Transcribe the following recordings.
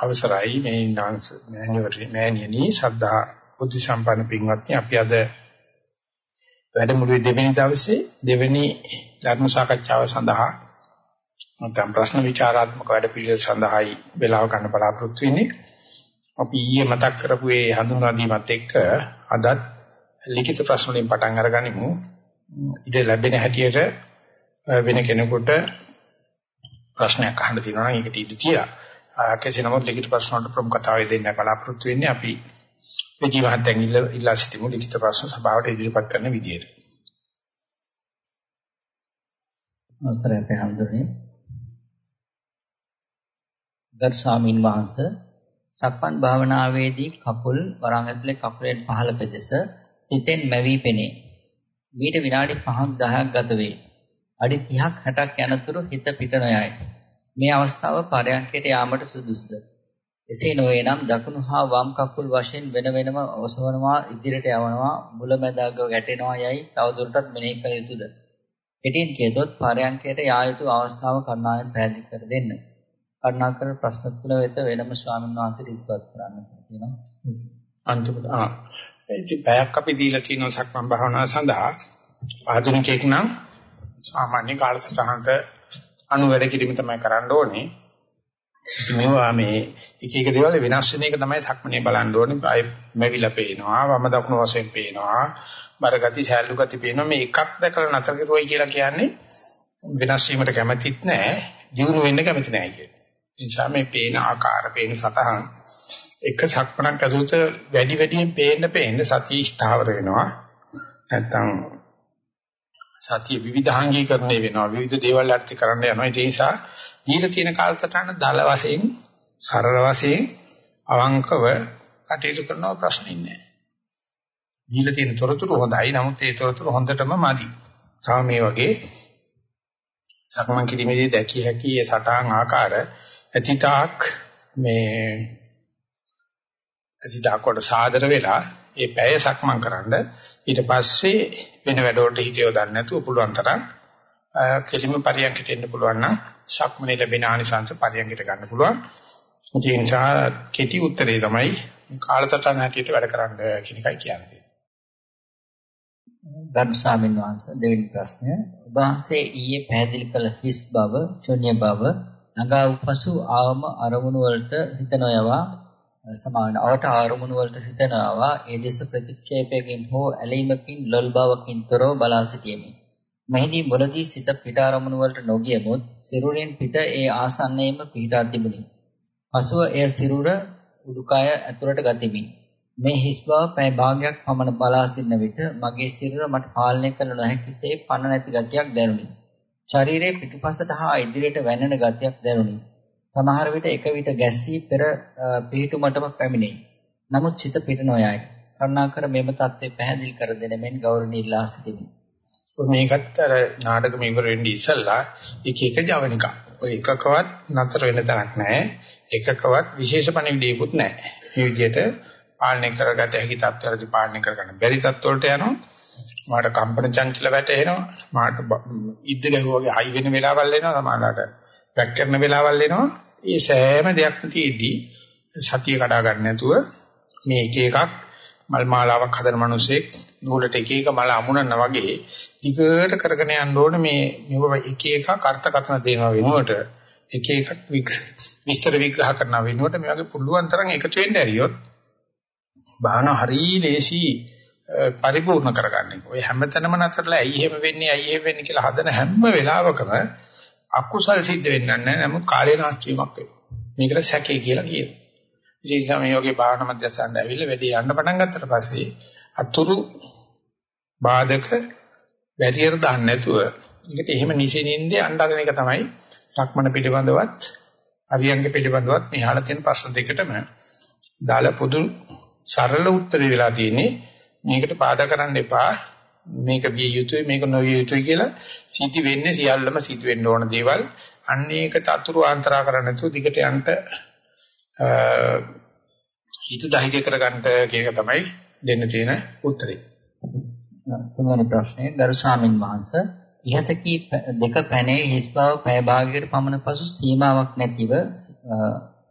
අවසරයි මේ නාන්ස මෑණියනි ශ්‍රද්ධා බුද්ධ සම්පන්න පින්වත්නි අපි අද වැඩමුළුවේ දෙවෙනි දවසේ දෙවෙනි ධර්ම සාකච්ඡාව සඳහා නැත්නම් ප්‍රශ්න විචාරාත්මක වැඩපිළිවෙල සඳහායි වේලාව ගන්න බලාපොරොත්තු වෙන්නේ. අපි ඊයේ මතක් කරපු ඒ හඳුන්වා දීමත් එක්ක අදත් ලිඛිත ප්‍රශ්න වලින් පටන් අරගනිමු. ඉත ලැබෙන හැටියට වෙන කෙනෙකුට ප්‍රශ්නයක් අහන්න තියෙනවා නම් ඒකට ඉඩ තියලා කෙසේ නමුත් ලිඛිත ප්‍රශ්න වලට ප්‍රමුඛතාවය දෙන්න බලාපොරොත්තු වෙන්නේ අපි විජී මහත්තයන් ඉල්ලා සිටිමු ලිඛිත ප්‍රශ්න සභාවට ඉදිරිපත් කරන විදියට. අවසරයි අපේ හඳුනේ. ගරු ස්වාමින් වහන්සේ සක්මන් භාවනාවේදී කකුල් වරන් ඇතුලේ කකුලෙන් පහළ පෙදෙස හිතෙන් මැවි පෙනේ. මීට විනාඩි 5ක් 10ක් ගත වේ. අඩි 30ක් 60ක් යනතුරු හිත පිට නොයයි. මේ අවස්ථාව පරයන්කයට යාමට සුදුසුද? එසේ නොවේ නම් දකුණු හා වම් කකුල් වශයෙන් වෙන වෙනම ඔසවනවා ඉදිරියට යවනවා මුලැමැදාග ගැටෙනවා යයි තවදුරටත් මෙනෙහි කළ යුතුද? පිටින් කියතොත් පරයන්කයට යා යුතු අවස්ථාව කරුණාවෙන් පැහැදිලි කර දෙන්න. කරුණාකර ප්‍රශ්න තුන වෙත වෙනම ස්වාමීන් වහන්සේට ඉස්පත් කරන්න කියනවා. අන්තිමට ආ ඉතින් පැයක් අපි දීලා තියෙනවා සක්මන් භාවනාව සඳහා ආධුනිකයෙක් නම් සාමාන්‍ය කාලසටහනට අනු වැඩ කිරීම තමයි කරන්න ඕනේ. මේවා මේ එක එක දේවල් වෙනස් වෙන එක තමයි සක්මනේ බලන්න ඕනේ. අය මෙවිලා පේනවා, වම දකුණු වශයෙන් පේනවා, බර ගති, සෑල්ලු ගති පේනවා. මේ එකක් දැකලා නතර කරුවයි කියලා කියන්නේ වෙනස් වීමට කැමතිත් නැහැ, දියුණු වෙන්න කැමති නැහැ කියන. ඒ නිසා මේ පේන ආකාර, පේන සතහන් එක සක්මනක් ඇතුළත වැඩි වැඩියෙන් පේන්න පේන්න සතිය ස්ථාවර වෙනවා. නැත්තම් සතිය විවිධාංගීකරණය වෙනවා. විවිධ දේවල් අර්ථ කරන්න යනවා. ඒ නිසා දීලා තියෙන කාලසටහන දල වශයෙන් සරල වශයෙන් අවංකව කටයුතු කරනවා ප්‍රශ්නේ නැහැ. දීලා තියෙන තොරතුරු හොඳයි. නමුත් ඒ තොරතුරු හොඳටම මදි. තව මේ වගේ සක්මන් කිරීමේදී දැකිය හැකි ඒ සටහන් ආකාර අතීතාක් මේ අතීතාක් කොට සාදර වෙලා ඒ පැය සක්මන් කරන්න ඊට පස්සේ වෙන වැඩවලට හිත යොදන්න නැතුව පුළුවන් තරම් කෙලිම පරියන්කට එන්න පුළුවන් නම් සක්මනේ ලැබෙන ආනිසංස පරියන්කට ගන්න පුළුවන්. ඒ නිසා කෙටි උත්තරේ තමයි කාලසටහන හැටියට වැඩ කරන්න කියන එකයි කියන්නේ. ගරු ස්වාමීන් වහන්සේ දෙවෙනි ප්‍රශ්නය ඔබ වහන්සේ ඊයේ පැහැදිලි කළ හිස් බව, ශුන්‍ය බව, නගා උපසු ආවම අරමුණු වලට හිත නොයවා සමාන අවට ආරමුණු වලට හිතනවා ඒ දෙස ප්‍රතික්ෂේපයකින් හෝ ඇලීමකින් ලොල් බවකින් තොරව බලා සිටීමේ මෙහිදී මුලදී සිත පිට ආරමුණු වලට නොගියමුත් සිරුරෙන් පිට ඒ ආසන්නයේම පිටා තිබුණි. පසුව එය සිරුර උඩුකය ඇතුළට ගතිමි. මේ හිස් බව පැය භාගයක් පමණ බලා සිටන විට මගේ සිරුර මට පාලනය කළ නොහැකිසේ පණ නැති ගතියක් දැනුනි. ශරීරයේ පිටුපසට හා ඉදිරියට වැනෙන ගතියක් දැනුනි. සමහර විට එක විට ගැස්සී පෙර පිහිටුමටම පැමිණෙයි. නමුත් සිත පිට නොයයි. කරුණාකර මෙම தත්ත්වය පැහැදිලි කර දෙන මෙන් ගෞරවණීය ඉල්ලා සිටිමි. මේකත් අර නාටකෙම ඉවර වෙන්නේ ඉස්සල්ලා එක එක ජවනිකා. ඔය එකකවත් නතර වෙන තැනක් නැහැ. එකකවත් විශේෂ පණිවිඩයක්වත් නැහැ. මේ විදිහට පාලනය කරගත හැකි තත්ත්වවලදී පාලනය කරගන්න බැරි තත්ත්වවලට යනවා. මාට කම්පන චංචල වැටෙනවා. මාට ඉද්ද ගැහුවාගේ හයි වෙන වෙලාවල් එනවා. සමහරවිට පැක් කරන වෙලාවල් එනවා. ඒ සෑම දෙයක්ම තියේදී සතිය කඩා ගන්න නැතුව මේ එක එකක් මල් මාලාවක් හදන මිනිසෙක් නූලට එක එක මල අමුණනා වගේ දිගට කරගෙන යන්න ඕනේ මේ මේව එක එකක් අර්ථකථන දෙනවා වෙනුවට එක එකක් විස්තර විග්‍රහ කරන වෙනුවට මේ වගේ පුළුවන් තරම් එකතු වෙන්න ඇරියොත් බාහන හරි ලේසි පරිපූර්ණ කරගන්න එක. ඔය හැමතැනම නතරලා ඇයි එහෙම වෙන්නේ ඇයි එහෙම වෙන්නේ කියලා හදන හැම වෙලාවකම අකුසල් සිද්ධ වෙන්නේ නැහැ. නමුත් කාලේ නාස්ති වීමක් වෙනවා. මේකට සැකේ කියලා කියනවා. විශේෂයෙන්ම මේ වගේ භාවනා මධ්‍යස්ථානට ඇවිල්ලා වැඩි යන්න පටන් ගත්තට පස්සේ අතුරු බාධක බැරියර දාන්න නැතුව ඒකට එහෙම නිසින්ින්දේ අඬගෙන එක තමයි සක්මන පිළිබඳවත් අරියංග පිළිබඳවත් මෙහාට තියෙන ප්‍රශ්න දෙකටම දාලා පොදු සරල උත්තරය වෙලා තියෙන්නේ මේකට බාධා කරන්න එපා මේක විය යුතුයි මේක නොවිය යුතුයි කියලා සිටි වෙන්නේ සියල්ලම සිට වෙන්න ඕන දේවල් අන්න ඒක තතුරු ආන්තරා කරන්නේ නැතුව දිගට යන්න හිත දහිත කරගන්න කියන තමයි දෙන්න තියෙන උත්තරේ. තුන්වෙනි ප්‍රශ්නේ දර්ශාමින් වහන්ස ඉහත කී දෙක පැනේ හිස් බව පැය භාගයකට පමණ පසු සීමාවක් නැතිව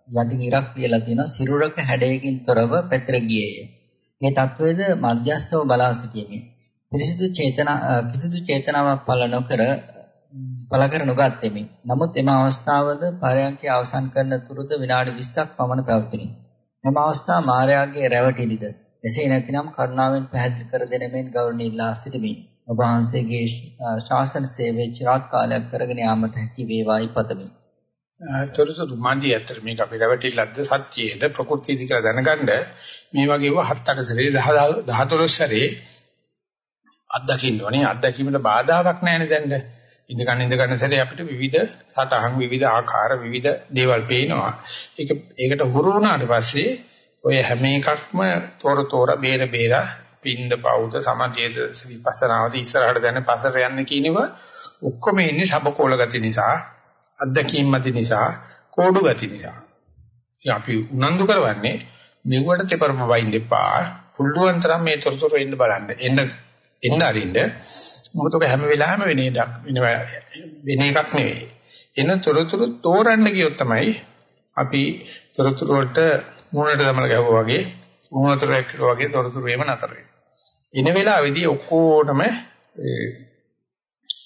යටි ඉරක් කියලා තියෙනවා සිරුරක හැඩයකින් තොරව පැතිර ගියේය. මේ தത്വෙද මධ්‍යස්තව බලා සිටීමේ කිසිදු චේතනා කිසිදු චේතනාවක් පළ නොකර පළ කර නොගත්තෙමි. නමුත් එම අවස්ථාවද පරයන්කේ අවසන් කරන තුරුද විනාඩි 20ක් පමණ පැවතිනි. මෙම අවස්ථාව මායාවේ රැවටිලිද. එසේ නැතිනම් කරුණාවෙන් පැහැදිලි කර දෙන මෙන් ගෞරවණීයලා සිටිමි. ඔබ වහන්සේගේ ශාසන සේවයේ চিරාත් කාලයක් කරගෙන යාමට හැකි වේවායි පතමි. තොරතුරු මන්දි අතර මේක අපි රැවටිල්ලක්ද සත්‍යයේද ප්‍රകൃතියද කියලා දැනගන්න මේ වගේව 7 8 සැරේ 10 12 සැරේ අත්දකින්න ඕනේ අත්දැකීමට බාධාවක් නැහැ දැන් ඉඳ ගන්න ඉඳ ගන්න සැරේ අපිට විවිධ සතහන් විවිධ ආකාර විවිධ දේවල් පේනවා ඒක ඒකට හුරු වුණාට පස්සේ ඔය හැම එකක්ම තොර තොර බේර බේර පින්ද බෞද්ධ සමාජයේද විපස්සනාවද ඉස්සරහට දැන පස්සට යන්න කියනව ඔක්කොම ඉන්නේ සබකෝල ගති නිසා අත්දැකීම් මත නිසා කෝඩු ගති නිසා. ඉතින් අපි උනන්දු කරවන්නේ මෙව්වට තෙපරම වයින් දෙපා පුළුවන් තරම් මේ තොරතුරු එන්න බලන්න. එන්න එන්න අරින්න. මොකද ඔක හැම වෙලාවෙම වෙන එකක් වෙන එකක් නෙවෙයි. එන තොරතුරු තෝරන්න ගියොත් තමයි අපි තොරතුරු වලට මූණට දමලා ගැහුවා වගේ මූණතර එක්කලා වගේ තොරතුරු එම නතර වෙනවා. එන වෙලාවේදී ඔක්කොටම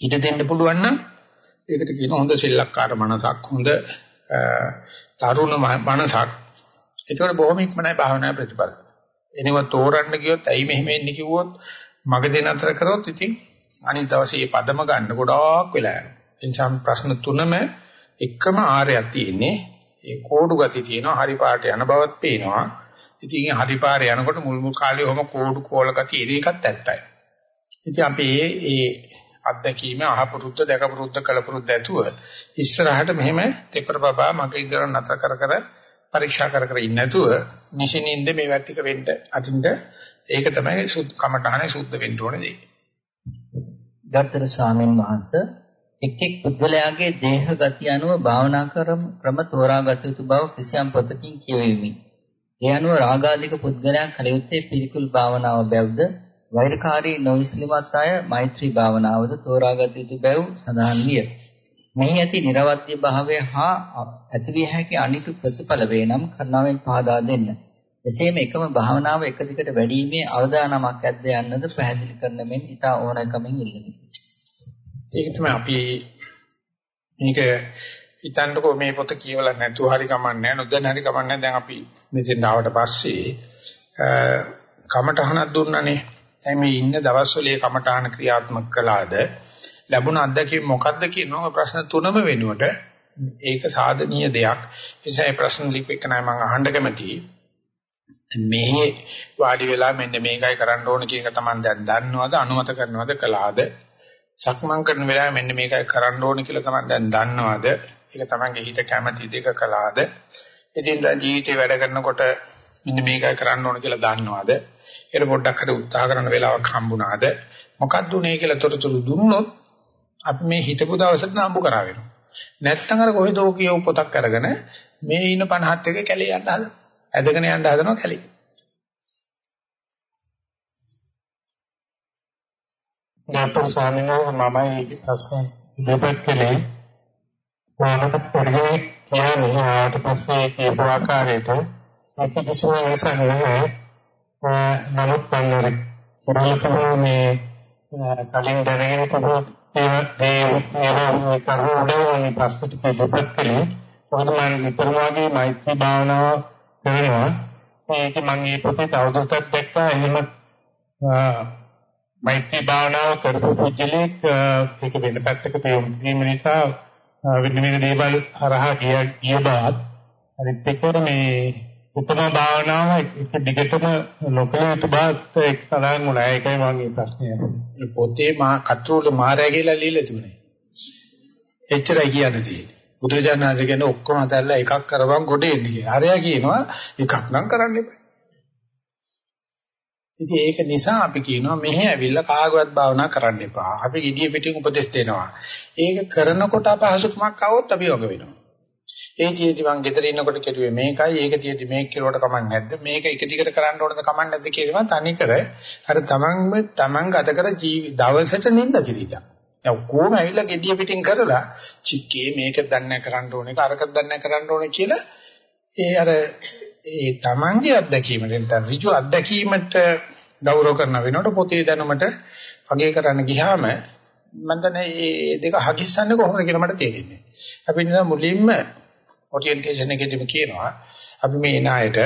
ඉඩ දෙන්න පුළුවන් නම් ඒකට කියන හොඳ සෙල්ලක්කාර මනසක් හොඳ තරුණ මනසක්. ඒකට බොහොම ඉක්මනයි භාවනා ප්‍රතිඵල. එනව තෝරන්න ගියොත් ඇයි මෙහෙම එන්නේ කිව්වොත් මග දෙන අතර කරොත් ඉතින් අනිත් දවසේ මේ පදම ගන්න ගොඩාක් වෙලා යනවා. එනිසා ප්‍රශ්න තුනම එකම ආරයක් තියෙන්නේ. ඒ කෝඩු ගති තියෙනවා හරි පාට යන බවත් පේනවා. ඉතින් හරි පාරේ යනකොට මුල් මුල් කාලේ ඔහම කෝඩු කෝල ගති ඉරි එකත් ඇත්තයි. ඉතින් අපි මේ අත්දැකීම අහපුරුද්ද දැකපුරුද්ද කලපුරුද්ද ඇතුව ඉස්සරහට මෙහෙම තෙපර බබා මගේ ඉදරන් නැතර කර කර පරීක්ෂා කර කර ඉන්නේ නැතුව නිෂිනින්ද මේ වැටික වෙන්න අදින්ද ඒක තමයි සුද්ධ කමඨහනේ සුද්ධ වෙන්න ඕනේ දේ. ගත්තර ස්වාමීන් වහන්සේ එක් එක් පුද්ගලයාගේ දේහ ගති අනුව භාවනා ක්‍රම තෝරාගත යුතු බව කිසියම් පොතකින් කියවෙමි. ඒ අනුව රාගාධික පුද්ගලයන් කල යුත්තේ පිළිකුල් භාවනාව බැව්ද වෛරකාරී නොවිසලිමත් අය මෛත්‍රී භාවනාවද තෝරාගත යුතු බැව් සඳහන් විය. මෙහි ඇති නිර්වත්‍ය භාවය හා ඇතිවිය හැකි අනිතු ප්‍රතිඵල වේ නම් කරුණාවෙන් පහදා දෙන්න. එසේම එකම භාවනාව එක දිගට වැඩිීමේ අවදානමක් ඇද්ද යන්නද පැහැදිලි කරන මෙන් ඊට ඕනකමින් ඉල්ලමි. ඒක තමයි අපි මේක හිතන්නකෝ මේ පොත කියවලා නැතුව හරි කමන්නේ නොදැන හරි කමන්නේ දැන් අපි මෙතෙන් ආවට පස්සේ කමටහනක් දුන්නනේ. දැන් මේ ඉන්න දවස්වල ඒ කමඨාන ක්‍රියාත්මක කළාද ලැබුණ අත්දැකීම් මොකද්ද කියනවා ප්‍රශ්න තුනම වෙනුවට ඒක සාධනීය දෙයක්. නිසා මේ ප්‍රශ්න ලිපෙක නෑ මම අහන්න කැමතියි. මේ වාඩි වෙලා මෙන්න මේකයි කරන්න ඕන කියන එක තමයි දැන් දන්නවද අනුමත කරනවද කළාද? සක්මන් කරන වෙලාවේ මෙන්න මේකයි කරන්න ඕන කියලා තමයි දැන් දන්නවද? ඒක තමන්ගේ හිත කැමති දෙක කළාද? ඉතින් දැන් ජීවිතේ වැඩ කරනකොට මෙන්න මේකයි කරන්න ඕන කියලා දන්නවද? ඒක පොඩ්ඩක් හරි උත්සාහ කරන වෙලාවක් හම්බුණාද? මොකක්ද උනේ කියලා තොරතුරු දුන්නොත් අපි මේ හිතපු දවසට නම්බු කරා වෙනවා. නැත්තම් අර කොහෙදෝ කියව පොතක් අරගෙන මේ ඉන 50ත් එක කැලේ යන්න හදන ඇදගෙන යන්න හදනවා කැලේ. ඩාක්ටර් ස්වාමීන් වහන්සේ මමයි ප්‍රශ්න දෙපැත් කළේ. මොනවද පරිගණක කියන්නේ ආවට පස්සේ කියපු ආකාරයට අපි කිසිම වෙනසක් නැහැ. නමුත් පන්නර පුරාතන මේ කලින් දැනගෙන තිබු ඒ ඒ කරුණේ ප්‍රශ්න ටික දෙපත් කළේ. මොකද මම විතරම වගේ මෛත්‍රී භාවනාව කරනවා ඒක මම මේ පොතේ තවදුරටත් දැක්කා එහෙම මෛත්‍රී භාවනාව කරපු පුජ්‍යලෙක් ඒක වෙන පැත්තකට යොමු කිරීම නිසා වෙන වෙන දේවල් හරහා ගිය ගිය බවත් අනිත් එක මේ උපම භාවනාව එක දිගටම නොකළ යුතු බවත් එක් සඳහන් වුණා. ඒකයි මගේ ප්‍රශ්නය. පොතේ මා කතෘල මාරය කියලා ලියලා තිබුණේ. එච්චරයි කියන්නේ තියෙන්නේ. බුදුරජාණන්සේ කියන්නේ ඔක්කොම අතල්ලා එකක් කරපන් කොට එන්න කියලා. හරයා කියනවා එකක් නම් කරන්න එපා. ඉතින් ඒක නිසා අපි කියනවා මෙහෙ ඇවිල්ලා කාගවත් භාවනා කරන්න එපා. අපි gediya පිටින් උපදෙස් දෙනවා. ඒක කරනකොට අපහසුකමක් આવොත් අපි වග වෙනවා. ඒ චේති මං ගෙදර ඉන්නකොට කෙරුවේ මේකයි ඒක තියෙදි මේක කෙරුවට කමක් නැද්ද මේක එක දිගට කරන්න ඕනද කමක් නැද්ද කියනවා තනිකර අර තමන්ම තමන් ගත කර ජීවි දවසට නිඳ කිරීලා දැන් කොහොම ඇවිල්ලා gediya පිටින් කරලා චික්කේ මේක දන්නේ කරන්න ඕනේ අරක දන්නේ කරන්න ඕනේ කියලා ඒ අර ඒ තමන්ගේ අත්දැකීමෙන් නැත්නම් ඍජු අත්දැකීමට ගෞරව කරන වෙනකොට පොතේ දැනුමට අගය කරන්න ගියාම මම දන්නේ මේ දෙක හගිස්සන්නේ කොහොමද කියලා මට තේරෙන්නේ. අපි නිකන් මුලින්ම ඔරියන්ටේෂන් එකේදීම කියනවා අපි මේ ණයට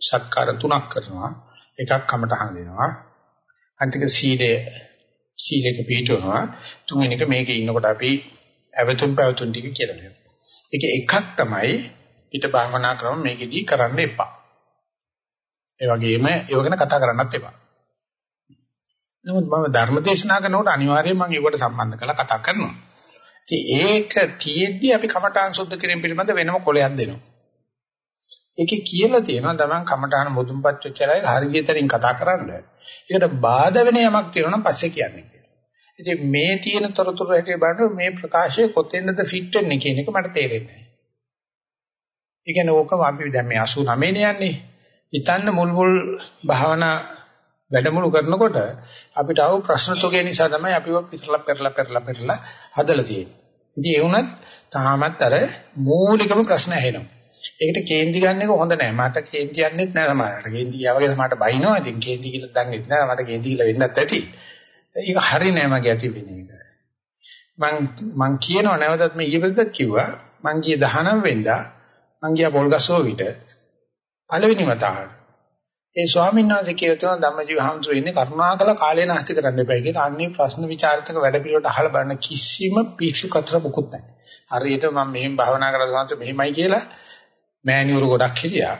සත්කාර තුනක් කරනවා. එකක් කමටහන් දෙනවා. අන්තික සීලය සීලයක පිළිටවනවා. තුන්වෙනි එක මේකේ ඉන්නකොට අපි අවතුම් පැවතුම් ටික කියලා දෙනවා. ඒක එකක් තමයි ඊට භාවනා ක්‍රම මේකෙදී කරන්න එපා. ඒ වගේම ඒව ගැන කතා කරන්නත් එපා. නමුත් මම ධර්ම දේශනා කරනකොට අනිවාර්යයෙන් මම ඒකට සම්බන්ධ කරලා කතා කරනවා. ඉතින් ඒක තියෙද්දි අපි කමඨාන් සුද්ධ කිරීම පිළිබඳ වෙනම කොලයක් දෙනවා. ඒකේ කියලා තියෙනවා තමන් කමඨාන මුදුන්පත් වෙච්චලයි හරියටම කතා කරන්න. ඒකට බාධා වෙන යමක් තියෙනවා නම් පස්සේ කියන්නේ කියලා. ඉතින් මේ තියෙන තොරතුරු හැටියට බලනකොට මේ ප්‍රකාශය කොතෙන්ද ෆිට වෙන්නේ කියන එක මට තේරෙන්නේ නැහැ. ඒ කියන්නේ ඕකම අපි දැන් මේ 89 යන්නේ. හිතන්න මුල් මුල් භාවනා වැඩමුළු කරනකොට අපිට ආව ප්‍රශ්න තෝගේ නිසා තමයි අපිව පිටරලා පෙරලා පෙරලා පෙරලා හදලා තියෙන්නේ. ඉතින් ඒ වුණත් තාමත් අර මූලිකම ප්‍රශ්න ඇහෙනවා. ඒකට කේන්ති ගන්න එක හොඳ නෑ. මට කේන්ති යන්නෙත් නෑ සමහරකට. කේන්ති ගියා වගේ සමහරට බයිනවා. ඉතින් කේන්ති කියලා දන්නෙත් නෑ. මට කේන්ති කියලා වෙන්නත් ඇති. ඒක හරි නෑ මගේ ඇති වෙන එක. මං මං කියනවා නැවතත් මේ ඊපෙද්දත් කිව්වා. මං ගියේ 19 වෙනිදා මං ගියා පොල්ගස්සෝ විට පළවෙනි වතාවට. ඒ ස්වාමීන් වහන්සේ කියලා තියෙනවා ධම්මජීව හාමුදුරුවෝ ඉන්නේ කරුණාකර කාලේ නාස්ති කරන්න එපා කියලා. අන්නේ ප්‍රශ්න විචාරතක වැඩ පිළිවෙලට අහලා බලන්න කිසිම පිස්සු කතර මුකුත් නැහැ. හරියට මම මෙහෙම භාවනා කරලා සංස මෙහෙමයි කියලා මෑණිවරු ගොඩක් හිටියා.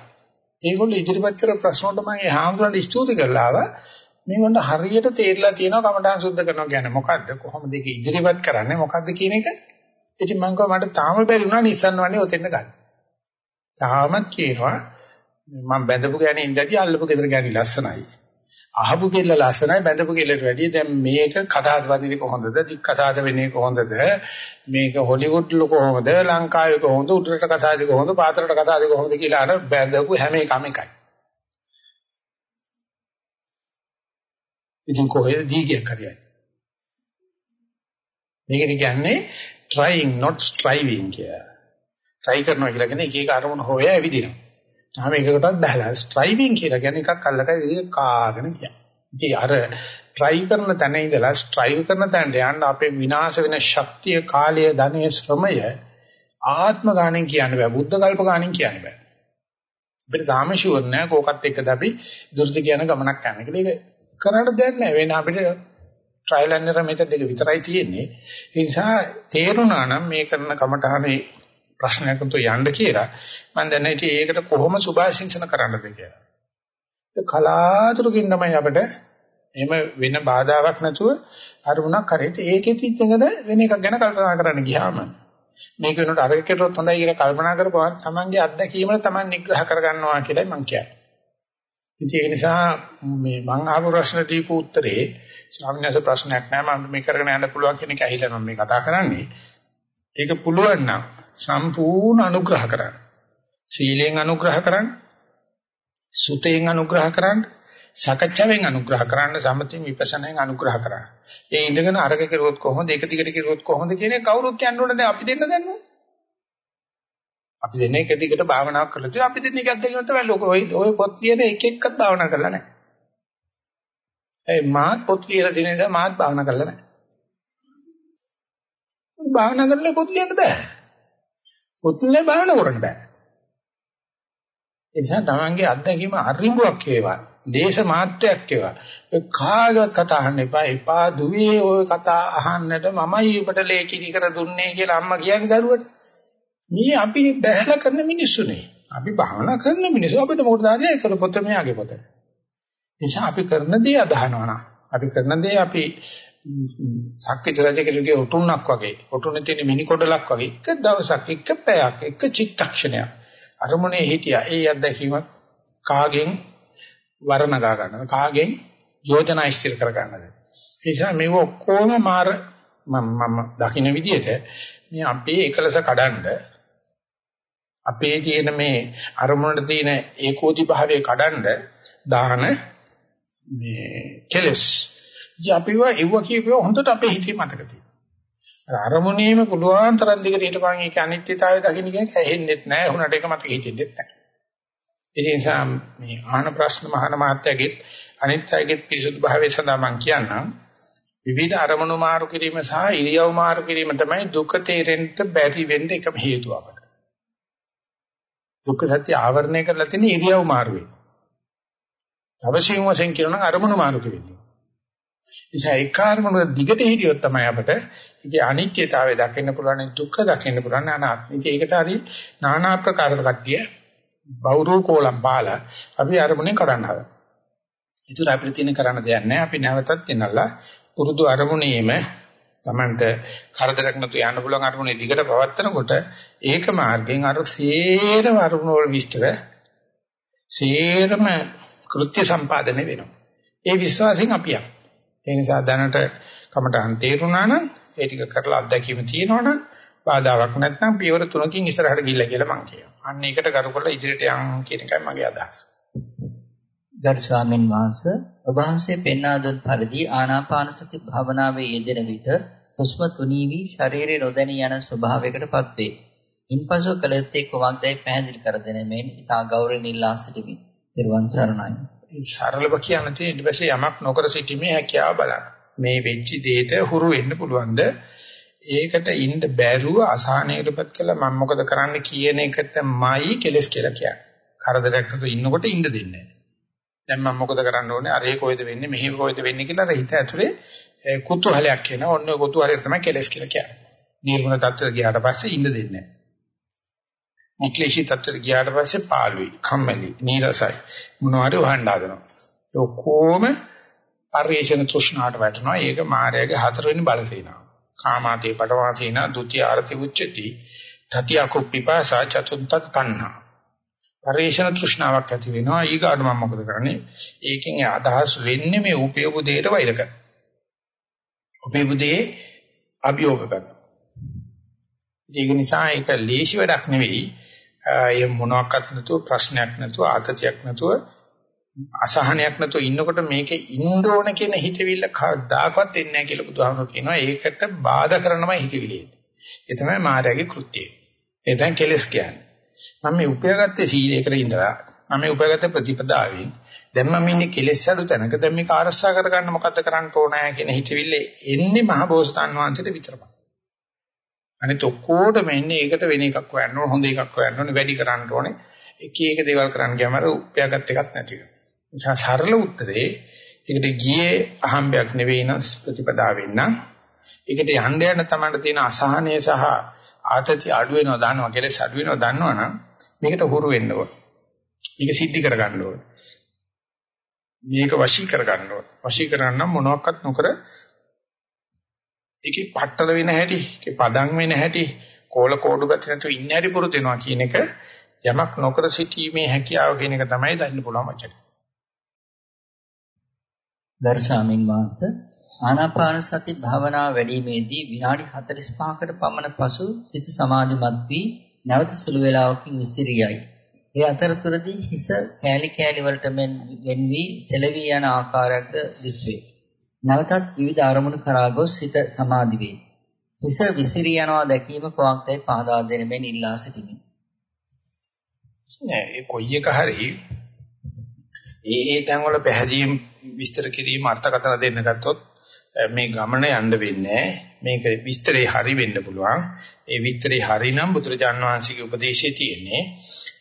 ඒගොල්ලෝ ඉදිරිපත් කර ප්‍රශ්න වලට මම ඒ හාමුදුරන්ට ස්තුති කරලා ආවා. මේගොල්ලන්ට හරියට තේරිලා තියෙනවා කමඨාන් සුද්ධ කරනවා කියන්නේ මොකද්ද? කොහොමද ඒක ඉදිරිපත් කරන්නේ? මොකද්ද කියන එක? ඉතින් මම කිව්වා මට තාම බැරි වුණා නිස්සන්න වන්නේ ඔතෙන්ට ගන්න. තාමත් කියනවා මම බැඳපු ගෑණි ඉඳදී අල්ලපු ගෙදර ගෑණි ලස්සනයි. අහපු කෙල්ල ලස්සනයි බැඳපු කෙල්ලට වැඩිය දැන් මේක කතාද වදිනේ කොහොමද? දික් කතාද වෙන්නේ කොහොමද? මේක හොලිවුඩ් ලෝ කොහොමද? ලංකාවේ කොහොමද? උඩරට කතාද කොහොමද? පාතරට කතාද කොහොමද කියලා අර බැඳපු හැම එකම එකයි. ඉතින් කොහෙද දීගයක් හරියයි. මේකට කියන්නේ trying not striving කියලා. try කරනවා කියලා කියන්නේ එක එක අරමුණ හොයා ඇවිදිනවා. තාම එකකටවත් බැලන්ස් ස්ට්‍රයිවිං කියලා කියන්නේ එකක් අල්ලක ඒක කාගෙන කියන්නේ. ඉතින් අර try කරන තැන ඉඳලා ස්ට්‍රයිව් කරන තැනට යන්න අපේ විනාශ වෙන ශක්තිය, කාලය, ධනය, ශ්‍රමය ආත්ම ගාණෙන් කියන්න බෑ. බුද්ධ කල්ප ගාණෙන් කියන්න බෑ. අපිට තාම ෂුවර් නෑ කෝකත් එක්කද අපි දුර්ද කියන ගමනක් යන්නේ කියලා. ඒක කරන්න දෙයක් නෑ. වෙන අපිට ට්‍රයිල් ඇන්ඩ් එරර් මෙතඩ් එක විතරයි තියෙන්නේ. ඒ නිසා තේරුණා නම් මේ කරන කමටහනේ ප්‍රශ්නයක් උන්ට යන්න කියලා මම දන්නේ ඉතින් ඒකට කොහොම සුභාශිංසන කරන්නද කියලා. ඒ කලාතුරකින් තමයි අපිට එහෙම වෙන බාධාවක් නැතුව අරමුණක් කරේට ඒකෙත් ඉඳගෙන වෙන එකක් ගැන කල්පනා කරන්න ගියාම මේක වෙනකොට අර කෙරුවොත් හොඳයි කියලා කල්පනා කරපුවා තමන්ගේ අත්දැකීමල තමන් නිග්‍රහ කරගන්නවා කියලායි මම කියන්නේ. ඉතින් ඒ නිසා මේ මං අහපු ප්‍රශ්න දීපු උත්තරේ ස්වාමීන් වහන්සේ ප්‍රශ්නයක් නෑ මම මේ කරගෙන යන්න පුළුවන් කියන එක ඇහිලා මම මේ කතා කරන්නේ. ඒක පුළුවන් නම් සම්පූර්ණ අනුග්‍රහ කරන්න. සීලෙන් අනුග්‍රහ කරන්න. සුතෙන් අනුග්‍රහ කරන්න. සකච්ඡාවෙන් අනුග්‍රහ කරන්න සමතින් විපස්සනාෙන් අනුග්‍රහ කරන්න. ඒ ඉඳගෙන අරක කෙරුවොත් කොහොමද ඒක දිගට කෙරුවොත් කොහොමද කියන එක කවුරුත් කියන්න ඕනේ දැන් අපි දෙන්න දන්නවා. අපි දෙන්නේ එක දිගට භාවනාවක් කරලා තියෙනවා. අපි දෙන්නේ එකක් දෙකක් තමයි ලෝක ඔය ඔය පොත් ලියන එක එක්කත් භාවනා කරලා නැහැ. ඒ මාත් පොත් ලියලා තියෙන නිසා මාත් භාවනා කරලා නැහැ. භාවනා කරලා පොත් ලියන්න බෑ. පොත් ලියලා භාවනා කරන්න බෑ. ඒ නිසා තමන්ගේ අත්දැකීම අරිඹුවක් වේවා. දේශ මාත්‍රයක් වේවා. ඔය කාගවත් කතා අහන්න එපා. එපා දුවේ ඔය කතා අහන්නට මමයි උඹට ලේකිරි කර දුන්නේ කියලා අම්මා කියන්නේ දරුවට. මේ අපි බැහැලා කරන මිනිස්සුනේ. අපි භාවනා කරන මිනිස්සු. අපිට මොකටද ආදී කර පොත මෙයාගේ පොත. නිසා අපි කරන දේ අදහනවා අපි කරන දේ අපි සක්විත රජකෙකුගේ උටුන්නක් වගේ උටුනේ තියෙන මිනි කොඩලක් වගේ එක දවසක් එක පැයක් එක චිත්තක්ෂණයක් අරමුණේ හිටියා. ඒ අත්දැකීම කාගෙන් වර්ණගා ගන්නද කාගෙන් යෝජනා ඉස්තිර කර ගන්නද ඒ නිසා මේව ඔක්කොම මාර මම මම දකින්න විදිහට මේ අපේ එකලස කඩන්ඩ අපේ තියෙන මේ අරමුණට තියෙන ඒකෝදි භාවයේ කඩන්ඩ දාන මේ කෙලස් ඉතින් අපිව එව්ව කියපුව හොඳට අපේ හිතේ මතක තියෙනවා. අරමුණේම පුළුවන් තරම් දිගට හිටපන් ඒක අනිත්‍යතාවය දකින්න කියන එක ඇහෙන්නෙත් නැහැ. උනට ඒක මතක හිතෙන්නෙත් නැහැ. ඒ නිසා මේ ආහන ප්‍රශ්න මහාන මාත්‍යගෙත් අනිත්‍යගෙත් පිරිසුදු භාවය සඳහා මම කියන්නම්. විවිධ අරමුණු මාරු කිරීම සහ ඉරියව් මාරු කිරීම තමයි දුක තේරෙන්න බැරි වෙන්න එකම හේතුව අපට. දුක්ඛ සත්‍ය ආවරණය කරලා තියෙන ඉරියව් මාරු වෙන. අවශ්‍යම වශයෙන් කියනවා අරමුණු මාරු කිරීම. නිසා ඒ කාර්මන දිගට හිටියොත් තමයි අපිට ඒකේ අනිත්‍යතාවය දකින්න පුළුවන් දුක්ඛ දකින්න පුළුවන් අනාත්ම. ඉතින් ඒකට හරි নানা ආකාර කට්ටිය බෞරෝ කෝලම් බාලා අපි අරමුණේ කරන්න හදනවා. ඒතර අපිට තියෙන කරන්න දෙයක් නැහැ. අපි නැවතත් එනලා පුරුදු අරමුණේම Tamanට කරදරයක් නැතු යන්න පුළුවන් අරමුණේ දිගට පවත්නකොට ඒක මාර්ගයෙන් අර සේරම අරමුණ වල විස්තර සේරම කෘත්‍ය සම්පාදනය වෙනවා. ඒ විශ්වාසයෙන් අපි යනවා. ඒ නිසා දැනට කමටහන් තේරුණා නම් ඒ ටික කරලා අත්දැකීම තියෙනවනම් බාධාවක් නැත්නම් පියවර තුනකින් ඉස්සරහට ගිහිල්ලා කියලා මං කියනවා. අන්න ඒකට කරු කරලා ඉදිරියට යන්න කියන එකයි මගේ අදහස. ගරු ස්වාමීන් වහන්සේ ඔබ වහන්සේ පෙන්වා දුන් පරිදි ආනාපාන සති භාවනාවේ යෙදෙන විට හුස්ම තුනී වී ශරීරය නොදැනී යන ස්වභාවයකටපත් වේ. ඉන්පසු කළ යුත්තේ කුමක්දයි පැහැදිලි කර දෙන මෙන් ඉතා ගෞරවණීය ඉල්ලා සිටිමි. ත්වන් සරණයි. සරලව කියන්න තියෙන ඊට පස්සේ යමක් නොකර සිටීමේ හැකියාව බලන්න. මේ වෙච්ච දෙයට හුරු වෙන්න පුළුවන්ද? ඒකට ඉන්න බැරුව අසහනයකටපත් කළා මම මොකද කරන්න කියන එකටමයි කෙලස් කියලා කියන්නේ. කරදරයක් නැතුව ඉන්නකොට ඉන්න දෙන්නේ නැහැ. දැන් මම මොකද කරන්න ඕනේ? අර ඒ කොහෙද වෙන්නේ? මෙහෙ කොහෙද වෙන්නේ කියලා අර හිත ඇතුලේ කුතුහලයක් එනවා. ඔන්න ඔය කුතුහලය තමයි කෙලස් කියලා කියන්නේ. නිර්ගුණ tattර ගියාට පස්සේ ඉන්න දෙන්නේ නැහැ. නික්ලේශී tattර ගියාට පස්සේ පාළුයි, කම්මැලි, නීරසයි. මොනවාරි වහන්න හදනවා. ඒ ඔක්කොම පරිේශන තෘෂ්ණාවට වැටෙනවා. ඒක මායාවේ හතරවෙනි බලසේනාව. කාමාතේ පටවාසීනා ဒုတိ ය ආරති උච්චති. තතිය කුප්පිපාසා චතුන්ත තණ්හා. පරිේශන තෘෂ්ණාවක් ඇති වෙනවා. ඊගාට මම මොකද කරන්නේ? ඒකෙන් අදහස් වෙන්නේ මේ උපයෝග දෙයට වෛර කරන. උපයෝග දෙයේ අභියෝග කරන. ඒක නිසා ඒක ලේසි වැඩක් නෙවෙයි. ඒ මොනවාක්වත් නැතුව ප්‍රශ්නයක් නැතුව ආතතියක් නැතුව අසහනයක් නැතුව ඉන්නකොට මේකේ ඉන්න ඕන කියන හිතවිල්ල කවදාකවත් එන්නේ නැහැ කියලා බුදුහාමුදුරු කියනවා. ඒකට බාධා කරනමයි හිතවිලි එන්නේ. ඒ තමයි මායාවේ කෘත්‍යය. ඒ තමයි කෙලස් කියන්නේ. මම මේ උපයාගත්තේ සීලයකට ඉඳලා මම මේ උපයාගත්තේ ප්‍රතිපදාවෙන් දැන් මම ඉන්නේ කෙලෙස් අඩු තැනක දැන් මේක ආරස්සා කරගන්න මොකද්ද කරන්න ඕනෑ කියන හිතවිල්ල එන්නේ මහ බෝසතාන් වහන්සේට විතරමයි. අනිත ඔක්කොටම එන්නේ ඒකට වෙන එකක් හොයන්න ඕන හොඳ එකක් හොයන්න ඕනේ වැඩි කරන්න ඕනේ එක එක දේවල් කරන්න ගියාම අර උපයාගත් එකක් නැති වෙනවා. නිසා සරල උත්තරේ ඒකට ගියේ අහම්බයක් නෙවෙයි නම් ප්‍රතිපදාවෙන් නම් ඒකට යන්න යන තමයි තියෙන අසහනය සහ ආතති අඩු වෙනවා දන්නවා කෙලස් අඩු වෙනවා දන්නවනම් මේකට හුරු වෙන්න ඕන. මේක සිද්ධි කරගන්න ඕන. මේක වශී කරගන්න ඕන. වශී කරගන්න මොනවත් නොකර ඒකේ පట్టල වෙන හැටි, ඒකේ පදම් වෙන හැටි, කෝල කෝඩු ගති නැතුව ඉන්න හැටි පුරුදු වෙනවා කියන එක යමක් නොකර සිටීමේ හැකියාව කියන එක තමයි දන්න පුළුවන් වචනේ. දර්ශාමින් වහන්සේ ආනාපාන සති භාවනාව වැඩිීමේදී විනාඩි 45කට පමණ පසු සිත සමාධිමත් වී නැවත සුළු වේලාවකින් විසිරියයි. ඒ අතරතුරදී හිස කෑලි කෑලි වලට වෙන් වී සෙලවි යන ආකාරයක්ද දිස්වේ. නැවතත් විවිධ අරමුණු කරා ගොස් සිත සමාධි වේ. හිස විසිරී යනවා දැකීම කොහොක්දයි පහදා දෙන මෙන් ඉල්ලා සිටිමි. නෑ ඒ කොයි එක හරි ඒ ඒ තැන් වල පැහැදිලි විස්තර කිරීම අර්ථකථන දෙන්න ගත්තොත් මේ ගමන යන්න වෙන්නේ මේක විස්තරේ හරි වෙන්න පුළුවන්. ඒ විස්තරේ හරි නම් බුදුරජාන් වහන්සේගේ උපදේශයේ තියෙන්නේ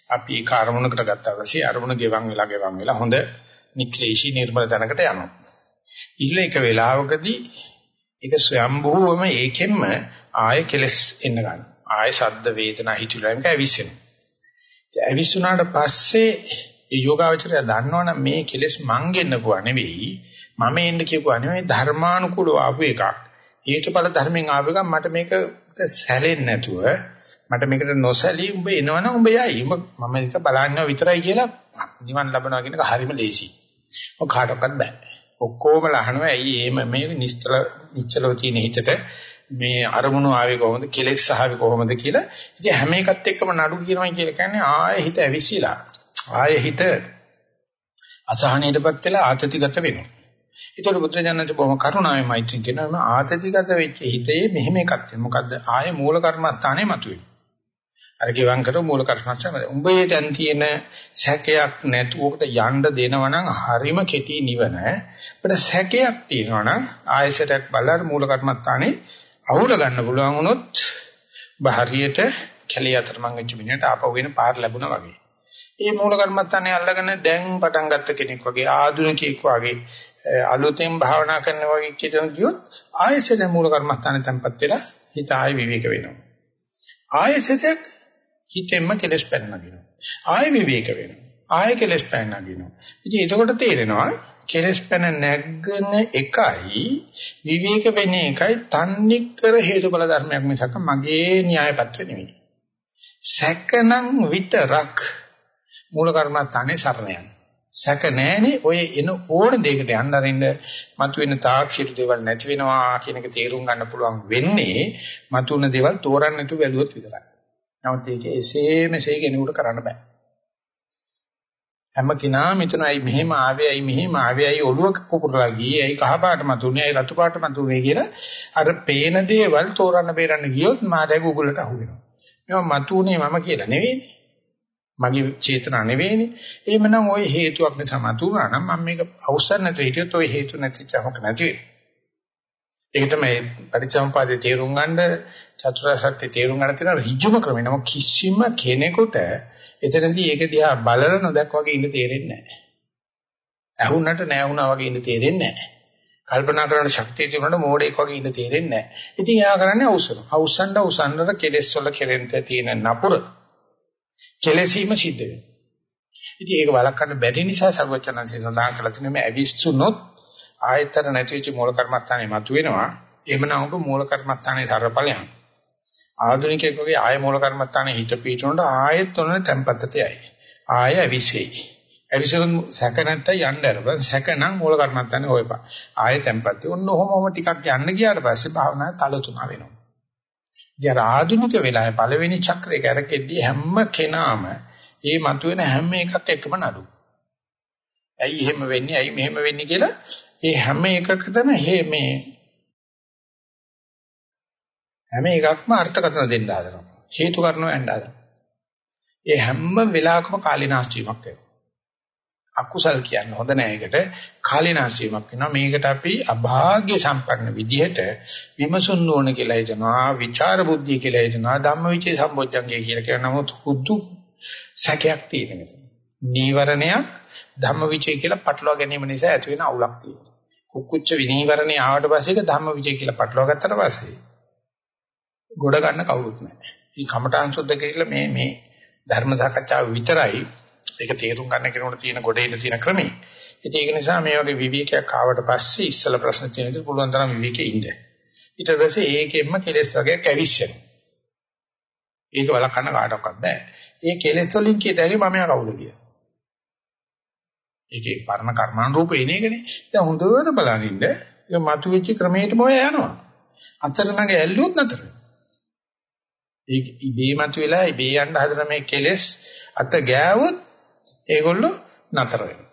අපි ඒ කාර්මුණකට ගත්තා පස්සේ අරමුණ ගෙවන් වෙලා ගෙවන් වෙලා හොඳ නික්ලේශී නිර්මල තැනකට යනවා. ඊළ එක වෙලාවකදී ඒක ස්වයම්භූවම ඒකෙන්ම ආය කෙලස් එන්න ගන්නවා. ආය ශබ්ද වේදනා හිතුලා මේක ඇවිස්සෙනවා. ඇවිස්සුනාට පස්සේ ඒ යෝගාවචරය දන්නවනම් මේ කෙලස් මං ගෙන්නපුවා නෙවෙයි. මම එන්න කියපුවා නෙවෙයි ධර්මානුකූලව ආපු එකක්. හේතුඵල ධර්මයෙන් ආපු එකක් මට මේක සැලෙන්නේ නැතුව මට මේකට නොසැලී උඹ එනවනම් උඹ යයි. උඹ මම ඒක බලන්නවා විතරයි කියලා නිවන් ලබනවා කියන එක හරිම ලේසි. ඔය කාටවත් බෑ. ඔක්කොම ලහනවා ඇයි එහෙම මේ නිස්තල නිච්චලව තියෙන හිතට මේ අරමුණු ආවේ කොහොමද කෙලෙස් ආවේ කොහොමද කියලා ඉතින් හැම එකත් එක්කම නඩු කියනවා කියලා කියන්නේ ආයෙ හිත ඇවිසිලා ආයෙ හිත අසහනයටපත් වෙලා ආතතිගත වෙනවා ඒතකොට බුද්ධජනක බොහොම කරුණාවෙන් මෛත්‍රී කියනවා ආතතිගත වෙච්ච හිතේ මෙහෙම එකක් තියෙනවා. මොකද්ද? ආයේ මූල කර්මස්ථානේ මතුවේ. අර ගිවන් කරෝ මූල කර්මස්ථානේ. උඹේ දැන් තියෙන සැකයක් නැතුවකට යන්න දෙනවනම් හරිම කෙටි නිවන. අපිට සැකයක් තියෙනවා නම් ආයසටක් බලලා මූල කර්මස්ථානේ අහුල ගන්න පුළුවන් වුණොත් බහරියට කැලිය අතරමං වෙච්ච මිනිහට ආපහු වෙන පාර ලැබුණා වගේ. ඒ මූල කර්මස්ථානේ අල්ලගෙන දැන් පටන් ගත්ත කෙනෙක් වගේ ආධුනිකයෙක් වගේ අලුතෙන් භාවනා කරන වගේ කියන ගියොත් ආයෙසෙන මූල කර්මස්ථානේ තැම්පත් වෙලා හිත ආයෙ විවේක වෙනවා. ආයෙසෙක් හිතෙන්ම කෙලස් පැනනගිනවා. ආයෙ විවේක වෙනවා. ආයෙ කෙලස් පැනනගිනවා. ඉතින් එතකොට තේරෙනවා කෙලස් පැන නැග්ගන එකයි විවේක වෙන්නේ එකයි තන්නේ කර හේතුඵල ධර්මයක් මිසක මගේ න්‍යාය පත්‍ර නෙවෙයි. සැකනම් විතරක් මූල කර්මස්ථානේ සරණ යනවා. සැක නැහැනේ ඔය එන ඕන දෙයකට යන්න අරින්න මතුවෙන තාක්ෂිත දේවල් නැති වෙනවා කියන එක තේරුම් ගන්න පුළුවන් වෙන්නේ මතුවෙන දේවල් තෝරන්න නැතුව බැලුවොත් විතරයි. නමුත් ඒක එසේ මෙසේ කෙනෙකුට කරන්න බෑ. හැම කෙනා මෙතන අයි මෙහෙම ආවේ අයි මෙහෙම ආවේ අයි ඔළුව කුපුරලා ගියේ අයි කහ පාට මතුනේ අයි රතු පාට මතුනේ කියලා අර පේන දේවල් තෝරන්න බේරන්න ගියොත් මාඩේ ගුගලට අහු වෙනවා. මේවා මතුනේ මම කියලා නෙවෙයිනේ. මගේ චේතනා නෙවෙයිනේ. එහෙමනම් ওই හේතුවක් නිසා මතුනා නම් මම මේක අවසන් නැතුව හිටියොත් ওই හේතු නැතිවම නැති වෙයි. ඒක තමයි පරිචම්පාදයේ තේරුම් ගන්න චතුරාර්ය සත්‍ය තේරුම් ගන්න තියෙන ඍජුම ක්‍රමය. නම කිසිම කෙනෙකුට එතනදී ඒක දිහා බලලා නොදැක් වගේ ඉන්න තේරෙන්නේ නැහැ. ඇහුන්නට නැහැ වගේ ඉන්න තේරෙන්නේ නැහැ. කල්පනා කරන ශක්තිය තිබුණාට මෝඩෙක් වගේ ඉන්න තේරෙන්නේ නැහැ. ඉතින් එයා කරන්නේ අවසන. අවසන්ඩ අවසන්ඩ කෙලෙස් වල කෙරෙන්ට තියෙන නපුර කෙලෙසීම සිද්ධ වෙනවා. ඉතින් ඒක වළක්වන්න බැරි නිසා සර්වචනන්සේ සඳහන් කළ තියෙන මේ අවිස්සුනොත් ආයතර නැතිවෙච්ච මූල කර්මස්ථානේ මතුවෙනවා. එහෙමනම් ඔබ මූල කර්මස්ථානේ සරපලයන්. ආධුනිකයෙක් වගේ ආය මූල කර්මස්ථානේ හිත පීටුනට ආයෙත් උනන tempත්තට යයි. ආය අවිසෙයි. අවිසෙන් සැක නැත්නම් යන්න අරපන් සැකනම් මූල කර්මස්ථානේ හොයපන්. ආය tempත්තේ ඔන්න ඔහොමම ටිකක් යන්න ගියාට පස්සේ භාවනාවේ තල තුන වෙනවා. ඉතින් ආධුනික වෙලාවේ පළවෙනි චක්‍රේ කරකෙද්දී හැම කෙනාම මේ මතුවෙන හැම එකක් එකම නඩු. ඇයි එහෙම වෙන්නේ? ඇයි මෙහෙම වෙන්නේ කියලා මේ හැම එකකටම මේ හැම එකක්ම අර්ථකථන දෙන්න හදනවා. හේතු කරනවා යන්න හදනවා. ඒ හැම වෙලාවකම කාලීනාස්ති වීමක් වෙනවා. අකුසල් කියන්නේ හොඳ නෑ ඒකට කාලීනාස්ති වීමක් වෙනවා. මේකට අපි අභාග්‍ය සම්පන්න විදිහට විමසුන් නොවන කියලා හිතනවා, විචාර බුද්ධිය කියලා හිතනවා, ධම්මවිචේ සම්බොජ්ජංගය කියලා කියන නමුත් හුදු සැකයක් තියෙන මෙතන. නීවරණයක් ධම්මවිචේ කියලා පටලවා ගැනීම නිසා ඇති වෙන අවුලක් තියෙනවා. කුක්කුච්ච විනීවරණේ ආවට පස්සේ ඒක ධම්මවිචේ කියලා පටලවා ගත්තට පස්සේ ගොඩ ගන්න කවුරුත් නැහැ. මේ කමඨාන් සුද්ධ කියලා මේ මේ ධර්ම සාකච්ඡාව විතරයි ඒක තේරුම් ගන්න කෙනෙකුට තියෙන ගොඩේ ඉන්න තියෙන ක්‍රමය. ඉතින් ඒක නිසා මේ වගේ විවේකයක් ආවට පස්සේ ඉස්සල ප්‍රශ්න තියෙන විදිහට පුළුවන් තරම් විවේකේ ඉන්න. ඊට පස්සේ ඒකෙන්ම කෙලෙස් වර්ගයක් ඇවිස්සෙනවා. ඒක වළක්වන්න කාටවත් බෑ. ඒ කෙලෙස් වලින් කීතයි මම යා කවුද කියලා. ඒකේ පරණ කර්මානුරූප එන එකනේ. දැන් හොඳට බලනින්න ඒ මතුවෙච්ච ක්‍රමයටම ඔය යනවා. අතරමඟ ඇල්ලුවොත් නතර වෙනවා. ඒක ඉබේමත් වෙලා ඉබේ යන්න හදන මේ කෙලෙස් අත ගෑවොත් ඒගොල්ලෝ නතර වෙනවා.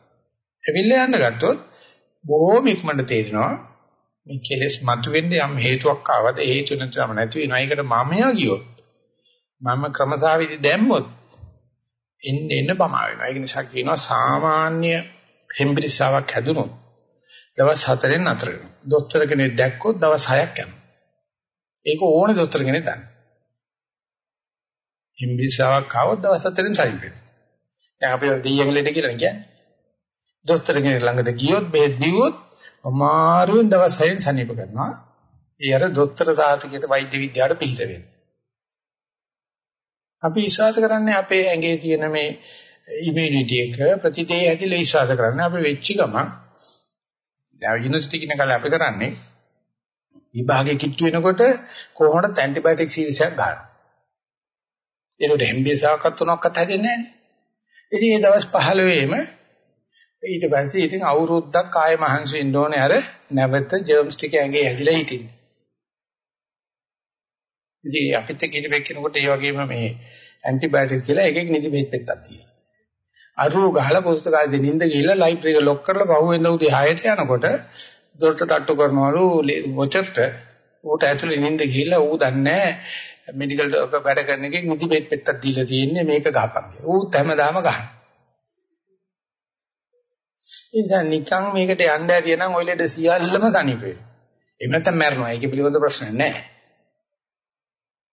එවිල්ල යන්න ගත්තොත් බොහොම ඉක්මනට තේරෙනවා මේ කෙලෙස් මතුවෙන්න යම් හේතුවක් ආවද ඒ හේතු නැතිවම නැති වෙනවා. ඒකට මමයා ගියොත් මම ක්‍රමසාවිදි දැම්මොත් එන්න එන්න පමා වෙනවා. ඒක නිසා කියනවා සාමාන්‍ය හෙම්බිරිසාවක් හැදුනොත් දවස් 4ෙන් නතර වෙනවා. දොස්තර කෙනෙක් දැක්කොත් දවස් 6ක් යනවා. ඒක ඕනේ දොස්තර කෙනෙක් දන්න. හිම්බිසාවක් ආවොත් දවස් හතරෙන් සයින් වෙනවා. දැන් අපි දෙයියන් ලෙඩ කියලා කියන්නේ. දොස්තර කෙනෙක් ළඟට ගියොත් බෙහෙත් දීවොත් අමාරුවෙන් දවස් හයෙන් සනීප කරනවා. ඒ අර දොස්තර සාහිත්‍යයට වෛද්‍ය විද්‍යාවට පිළිත වෙනවා. අපි විශ්වාස කරන්නේ අපේ ඇඟේ තියෙන මේ ඉමුනිටි එක ප්‍රතිදේ ඇතිලා විශ්වාස කරන්නේ අපි වෙච්ච ගම දැන් යුනිවර්සිටි කියන කාලේ අපි කරන්නේ විභාගයේ කිට්ටු වෙනකොට කොහොමද ඇන්ටිබයොටික් සීරීස් එකක් ගන්නවා. ඒකට හෙම්බිසාවක්වත් තුනක්වත් හැදෙන්නේ නැහැ. ඉතින් ඒ දවස් 15ෙම ඊට පස්සේ ඉතින් අවුරුද්දක් ආයෙ මහන්සි වෙන්න ඕනේ අර නැවත ජර්ම්ස් ටික ඇඟේ ඇදිලා හිටින්න. ඉතින් අපිත් එක්ක ඉතින් කෙනෙකුට ඒ වගේම මේ ඇන්ටිබයොටික් කියලා එකෙක් නිදි බෙහෙත් පෙත්තක් තියෙනවා. අරුව ගහලා පුස්තකාලේ නිින්ද ගිහිල්ලා ලයිබ්‍රරි එක ලොක් කරලා පහුවෙන්ද උදේ 6ට යනකොට දොරට තට්ටු කරනවලු වොචර්ට ඌට ඇතුලේ නිින්ද ගිහිල්ලා ඌ දන්නේ මෙඩිකල් වැඩ කරන එකේ නිදි බෙත් පෙත්තක් දීලා තියෙන්නේ මේක ගහපන් කියලා. ඌ හැමදාම ගහනවා. ඒ නිසා නිකන් මේකට යන්න ඇරිය නම් ඔය ලෙඩ සියල්ලම සනීප වෙනවා. එහෙම නැත්නම් මැරෙනවා. ඒක පිළිබඳ ප්‍රශ්න නැහැ.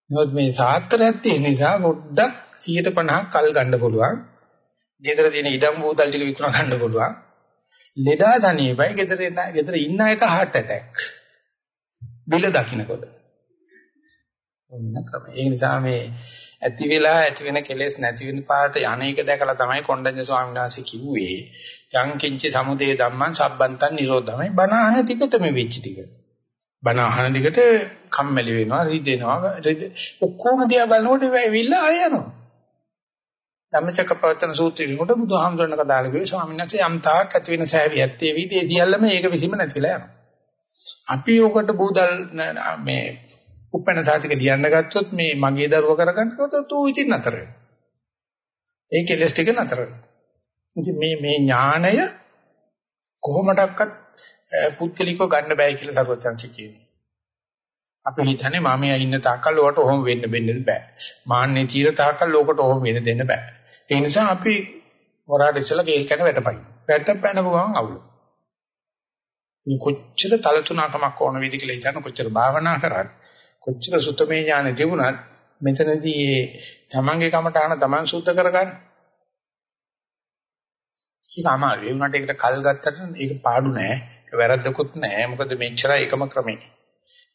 නමුත් මේ සාත්‍රයක් තියෙන නිසා පොඩ්ඩක් 150ක් කල් ගන්න පුළුවන්. ගෙදර තියෙන ඉඩම් බූතල් ටික විකුණ ගන්න පුළුවන්. ලෙඩා සනීපයි ගෙදර ඉන්න ගෙදර ඉන්න අයට heart attack. බිල දකින්නකොට. ඔන්න තමයි. ඒ නිසා මේ ඇති වෙලා ඇති වෙන කෙලෙස් නැති වෙන පාට යන්නේක දැකලා තමයි කොණ්ඩඤ්ඤ ස්වාමීන් වහන්සේ කිව්වේ යං කිංචි සමුදේ ධම්මං සබ්බන්තං නිරෝධමයි බණ අහන ටිකට මේ වෙච්ච ටික. බණ අහන ටිකට කම්මැලි වෙනවා, රිදෙනවා, ඔක්කොම දිහා බලනකොට වෙවිලා ආය යනවා. ධම්මචක්කපවත්තන සූත්‍රය විමුට බුදුහාමුදුරණ කතාල කිව්වේ ස්වාමීන් වහන්සේ යම් තාක් ඇති වෙන සෑවි ඇත්තේ විදී සියල්ලම ඒක විසීම නැතිලා යනවා. අපි ඔකට බූදල් මේ උපැන්න සාතික ලියන්න ගත්තොත් මේ මගේ දරුව කරගන්නකොට ඌ ඉතින් නතර වෙනවා. ඒ කෙලස් ටික නතර වෙනවා. ඉතින් මේ මේ ඥාණය කොහොමඩක්වත් පුත්කලිකව ගන්න බෑ කියලා සරුවචන්සි කියනවා. අපි හිතන්නේ මාමියා ඉන්න තාක්කල් ඔකට ඔහොම වෙන්න වෙන්න බෑ. මාන්නේ තීර තාක්කල් ඔකට ඔහොම වෙන්න දෙන්න බෑ. ඒ නිසා අපි හොරාට ඉස්සලා ගේල් කන වැටපයි. වැටපැනපු ගමන් අවුල. මේ කොච්චර තලතුණකමක් ඕන වේද කියලා හිතන කොච්චර භාවනා කරත් කොච්චර සුතමේ ඥාන තිබුණත් මෙතනදී මේ තමන්ගේ කමටහන තමන් සුද්ධ කරගන්න. ඒක අමාරුයි. ඒ වුණාට ඒකට කල් ගත්තට ඒක පාඩු නෑ. ඒක වැරද්දකුත් නෑ. මොකද මෙච්චරයි එකම ක්‍රමේ.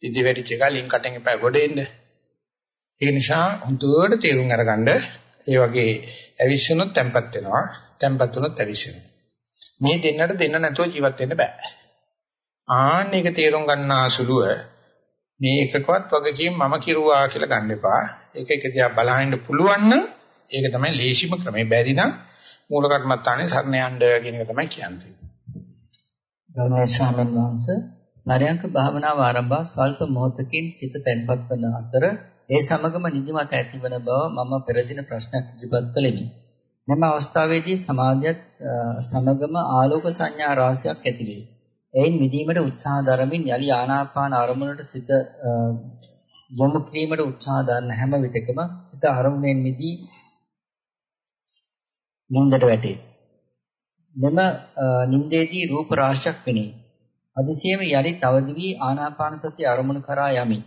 ඉදි වැඩිච එක ලින්ක් කටෙන් එපා ගොඩ එන්න. ඒ නිසා හොඳට තේරුම් අරගන්න ඒ වගේ ඇවිස්සුනොත් තැම්පත් වෙනවා. තැම්පත් වුනොත් ඇවිස්සෙනවා. මේ දෙන්නට දෙන්න නැතුව ජීවත් වෙන්න බෑ. ආන්න එක තේරුම් ගන්නා සුළුව මේ එකකවත් වගකීම් මම කිරුවා කියලා ගන්න එපා. ඒක එක දිහා බලහින්න පුළුවන් නම් ඒක තමයි ලේසිම ක්‍රමය. බැරි නම් මූල කර්මත්තානේ සරණ යන්න කියන එක තමයි කියන්නේ. ගෞරවනීය ස්වාමීන් වහන්සේ පරයන්ක භාවනාව ආරම්භා ස්වල්ප මොහොතකින් සිත තැන්පත් වන අතර ඒ සමගම නිදිමත ඇතිවන බව මම පෙර දින ප්‍රශ්නයක් ඉදිරිපත් කළෙමි. මෙම අවස්ථාවේදී සමාධියත් සමගම ආලෝක සංඥා රාශියක් ඇති වේ. එයින් මිදීමට උත්සාහ දරමින් යලි ආනාපාන අරමුණට සිත යොමු කිරීමට උත්සාහ දරන හැම විටකම සිත අරමුණෙන් මිදී නින්දට වැටේ. මෙම නින්දේදී රූප රාශියක් පෙනේ. අදිසියම යලි තවදි වී ආනාපාන සතිය අරමුණු කරා යමි.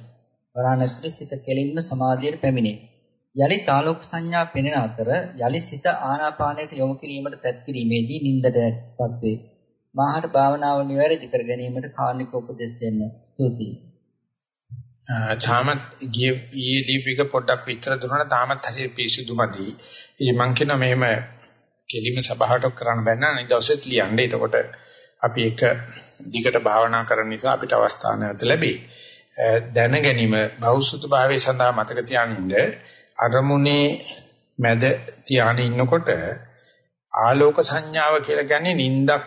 වරණත්‍ර සිත කෙලින්ම සමාධියට පැමිණේ. යලි තාලෝක සංඥා පෙනෙන අතර යලි සිත ආනාපානයට යොමු කිරීමට තත් කිරීමේදී නින්දටපත් වේ. මාහට භාවනාව නිවැරදි කර ගැනීමට කාර්නික උපදෙස් දෙන්න. ස්තුතියි. තාමත් ගියේ ඊයේ දීපික පොඩ්ඩක් විතර දුන්නා තාමත් හරිය පිසුදුමදි. ඉතින් මං කියනවා මෙහෙම කෙලිම සභාවට කරන්න බෑ නේද දවසෙත් ලියන්නේ. එතකොට අපි එක දිගට භාවනා කරන නිසා අපිට අවස්ථාව නැවත ලැබේ. දැන ගැනීම බෞසුත භාවයේ සඳහා මතක තියාගන්න අරමුණේ මැද තියාගෙන ඉන්නකොට ආලෝක සංඥාව කියලා කියන්නේ නින්දක්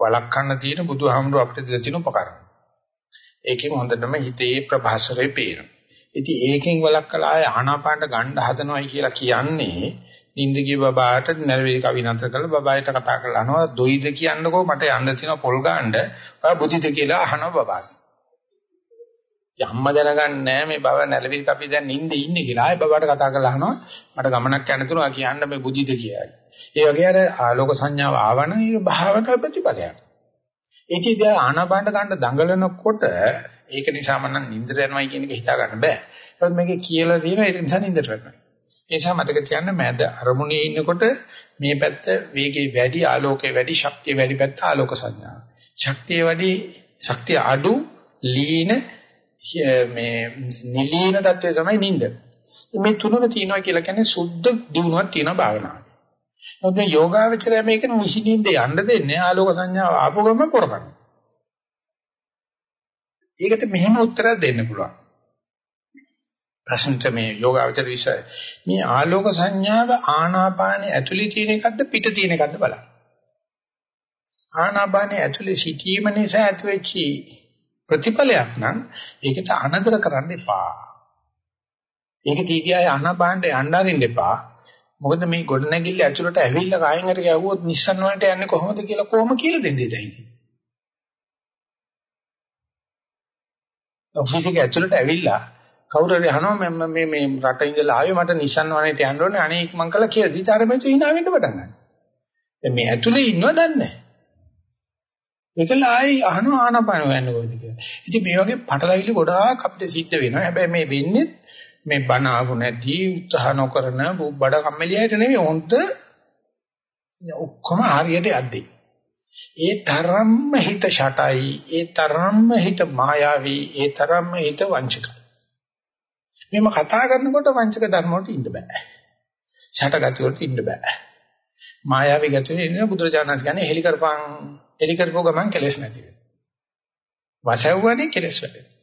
වළක්වන්න තියෙන බුදුහාමුදුර අපිට දෙලා තියෙන උපකරණ. ඒකෙන් හොඳටම හිතේ ප්‍රභාසරේ පේනවා. ඉතින් ඒකෙන් වළක්කලා ආය ආනාපානට ගන්න හදනවයි කියලා කියන්නේ නිින්ද ගිය බබාට නැරවිලි කවි නතර කරලා බබායට කතා කරලා අහනවා දොයිද කියන්නකෝ මට යන්න තියෙන පොල් ගන්න ඔයා බුද්ධිද කියලා අහනවා බබාට. යම්ම දැනගන්නේ නැහැ මේ බබා නැරවිලි කවි දැන් නිින්ද ඉන්නේ කියලා ආය බබාට කතා කරලා අහනවා මට ගමනක් යන්න තුනවා කියන්න මේ බුද්ධිද කියලා. ඒ වගේ අර ආලෝක සංඥාව ආවන ඒක භාවනා ප්‍රතිපලයක්. ඒකේ දැන් ආනාපානට ගන්න දඟලනකොට ඒක නිසා මම නිින්දට යනවායි කියන එක හිතා ගන්න බෑ. ඒත් මේකේ කියලා තියෙනවා ඒක නිසා නිින්දට යනවා. ඒ නිසා මතක තියාගන්න මෑද අරමුණේ ඉන්නකොට මේ පැත්ත වේගය වැඩි ආලෝකය වැඩි ශක්තිය වැඩි පැත්ත ආලෝක සංඥා. ශක්තිය වැඩි ශක්තිය අඩු ලීන මේ නිලීන தත්වය තමයි නිින්ද. මේ තුනම තියෙනවා කියලා කියන්නේ සුද්ධ දිනුවක් තියෙන භාවනාවක්. නමුත් මේ යෝගාවචරය මේක නිසින්ින්ද යන්න දෙන්නේ ආලෝක සංඥාව ආපු ගමන් කරගන්න. ඒකට මෙහෙම උත්තරයක් දෙන්න පුළුවන්. ප්‍රශ්නට මේ යෝගාවචර විශ්ය මේ ආලෝක සංඥාව ආනාපානයේ ඇතුලේ තියෙන එකක්ද පිට තියෙන එකක්ද බලන්න. ආනාපානයේ ඇතුලේ සිටීම නිසා ඇතිවෙච්ච ප්‍රතිඵලයක් නම් ඒකට අනදර කරන්න එපා. ඒක තීතියයි ආනාපානට යන්න අරින්න එපා. මොකද මේ ගොඩනැගිල්ල ඇතුළට ඇවිල්ලා කායෙන් හරි ගැහුවොත් නිස්සන් වලට යන්නේ කොහොමද කියලා කොහොම කියලා දෙන්නේ දැන් ඉතින්. ඔෆිස් එක ඇතුළට ඇවිල්ලා කවුරු හරි අහනවා මම මේ මේ රට ඉඳලා ආවේ මට නිස්සන් වලට යන්න ඕනේ අනේක් මං කළා කියලා. ඊට අර මෙච්ච hina වෙන්න පටන් ගන්නවා. දැන් මේ ඇතුලේ ඉන්නව දන්නේ නැහැ. ඒකල ආයි අහනවා ආනපන වෙන්නේ කොහොමද කියලා. ඉතින් මේ වගේ පටලවිලි ගොඩාක් අපිට සිද්ධ වෙනවා. හැබැයි මේ වෙන්නේ මේ බණ ආපු නැති උත්සාහ නොකරන බඩ කම්මැලියට නෙමෙයි හොන්ද ඔක්කොම හරියට යද්දී. ඒ තරම්ම හිත ෂටයි, ඒ තරම්ම හිත මායාවී, ඒ තරම්ම හිත වංචකයි. මෙම කතා කරනකොට වංචක ධර්ම වලට ඉන්න බෑ. ෂටගති වලට ඉන්න බෑ. මායාවී ගතිය ඉන්න බුදුරජාණන් කියන්නේ හෙලි කරපන් හෙලි කරපුව ගමන් කෙලෙස් නැති වෙනවා. වසව්වනේ කෙලෙස් වැඩෙනවා.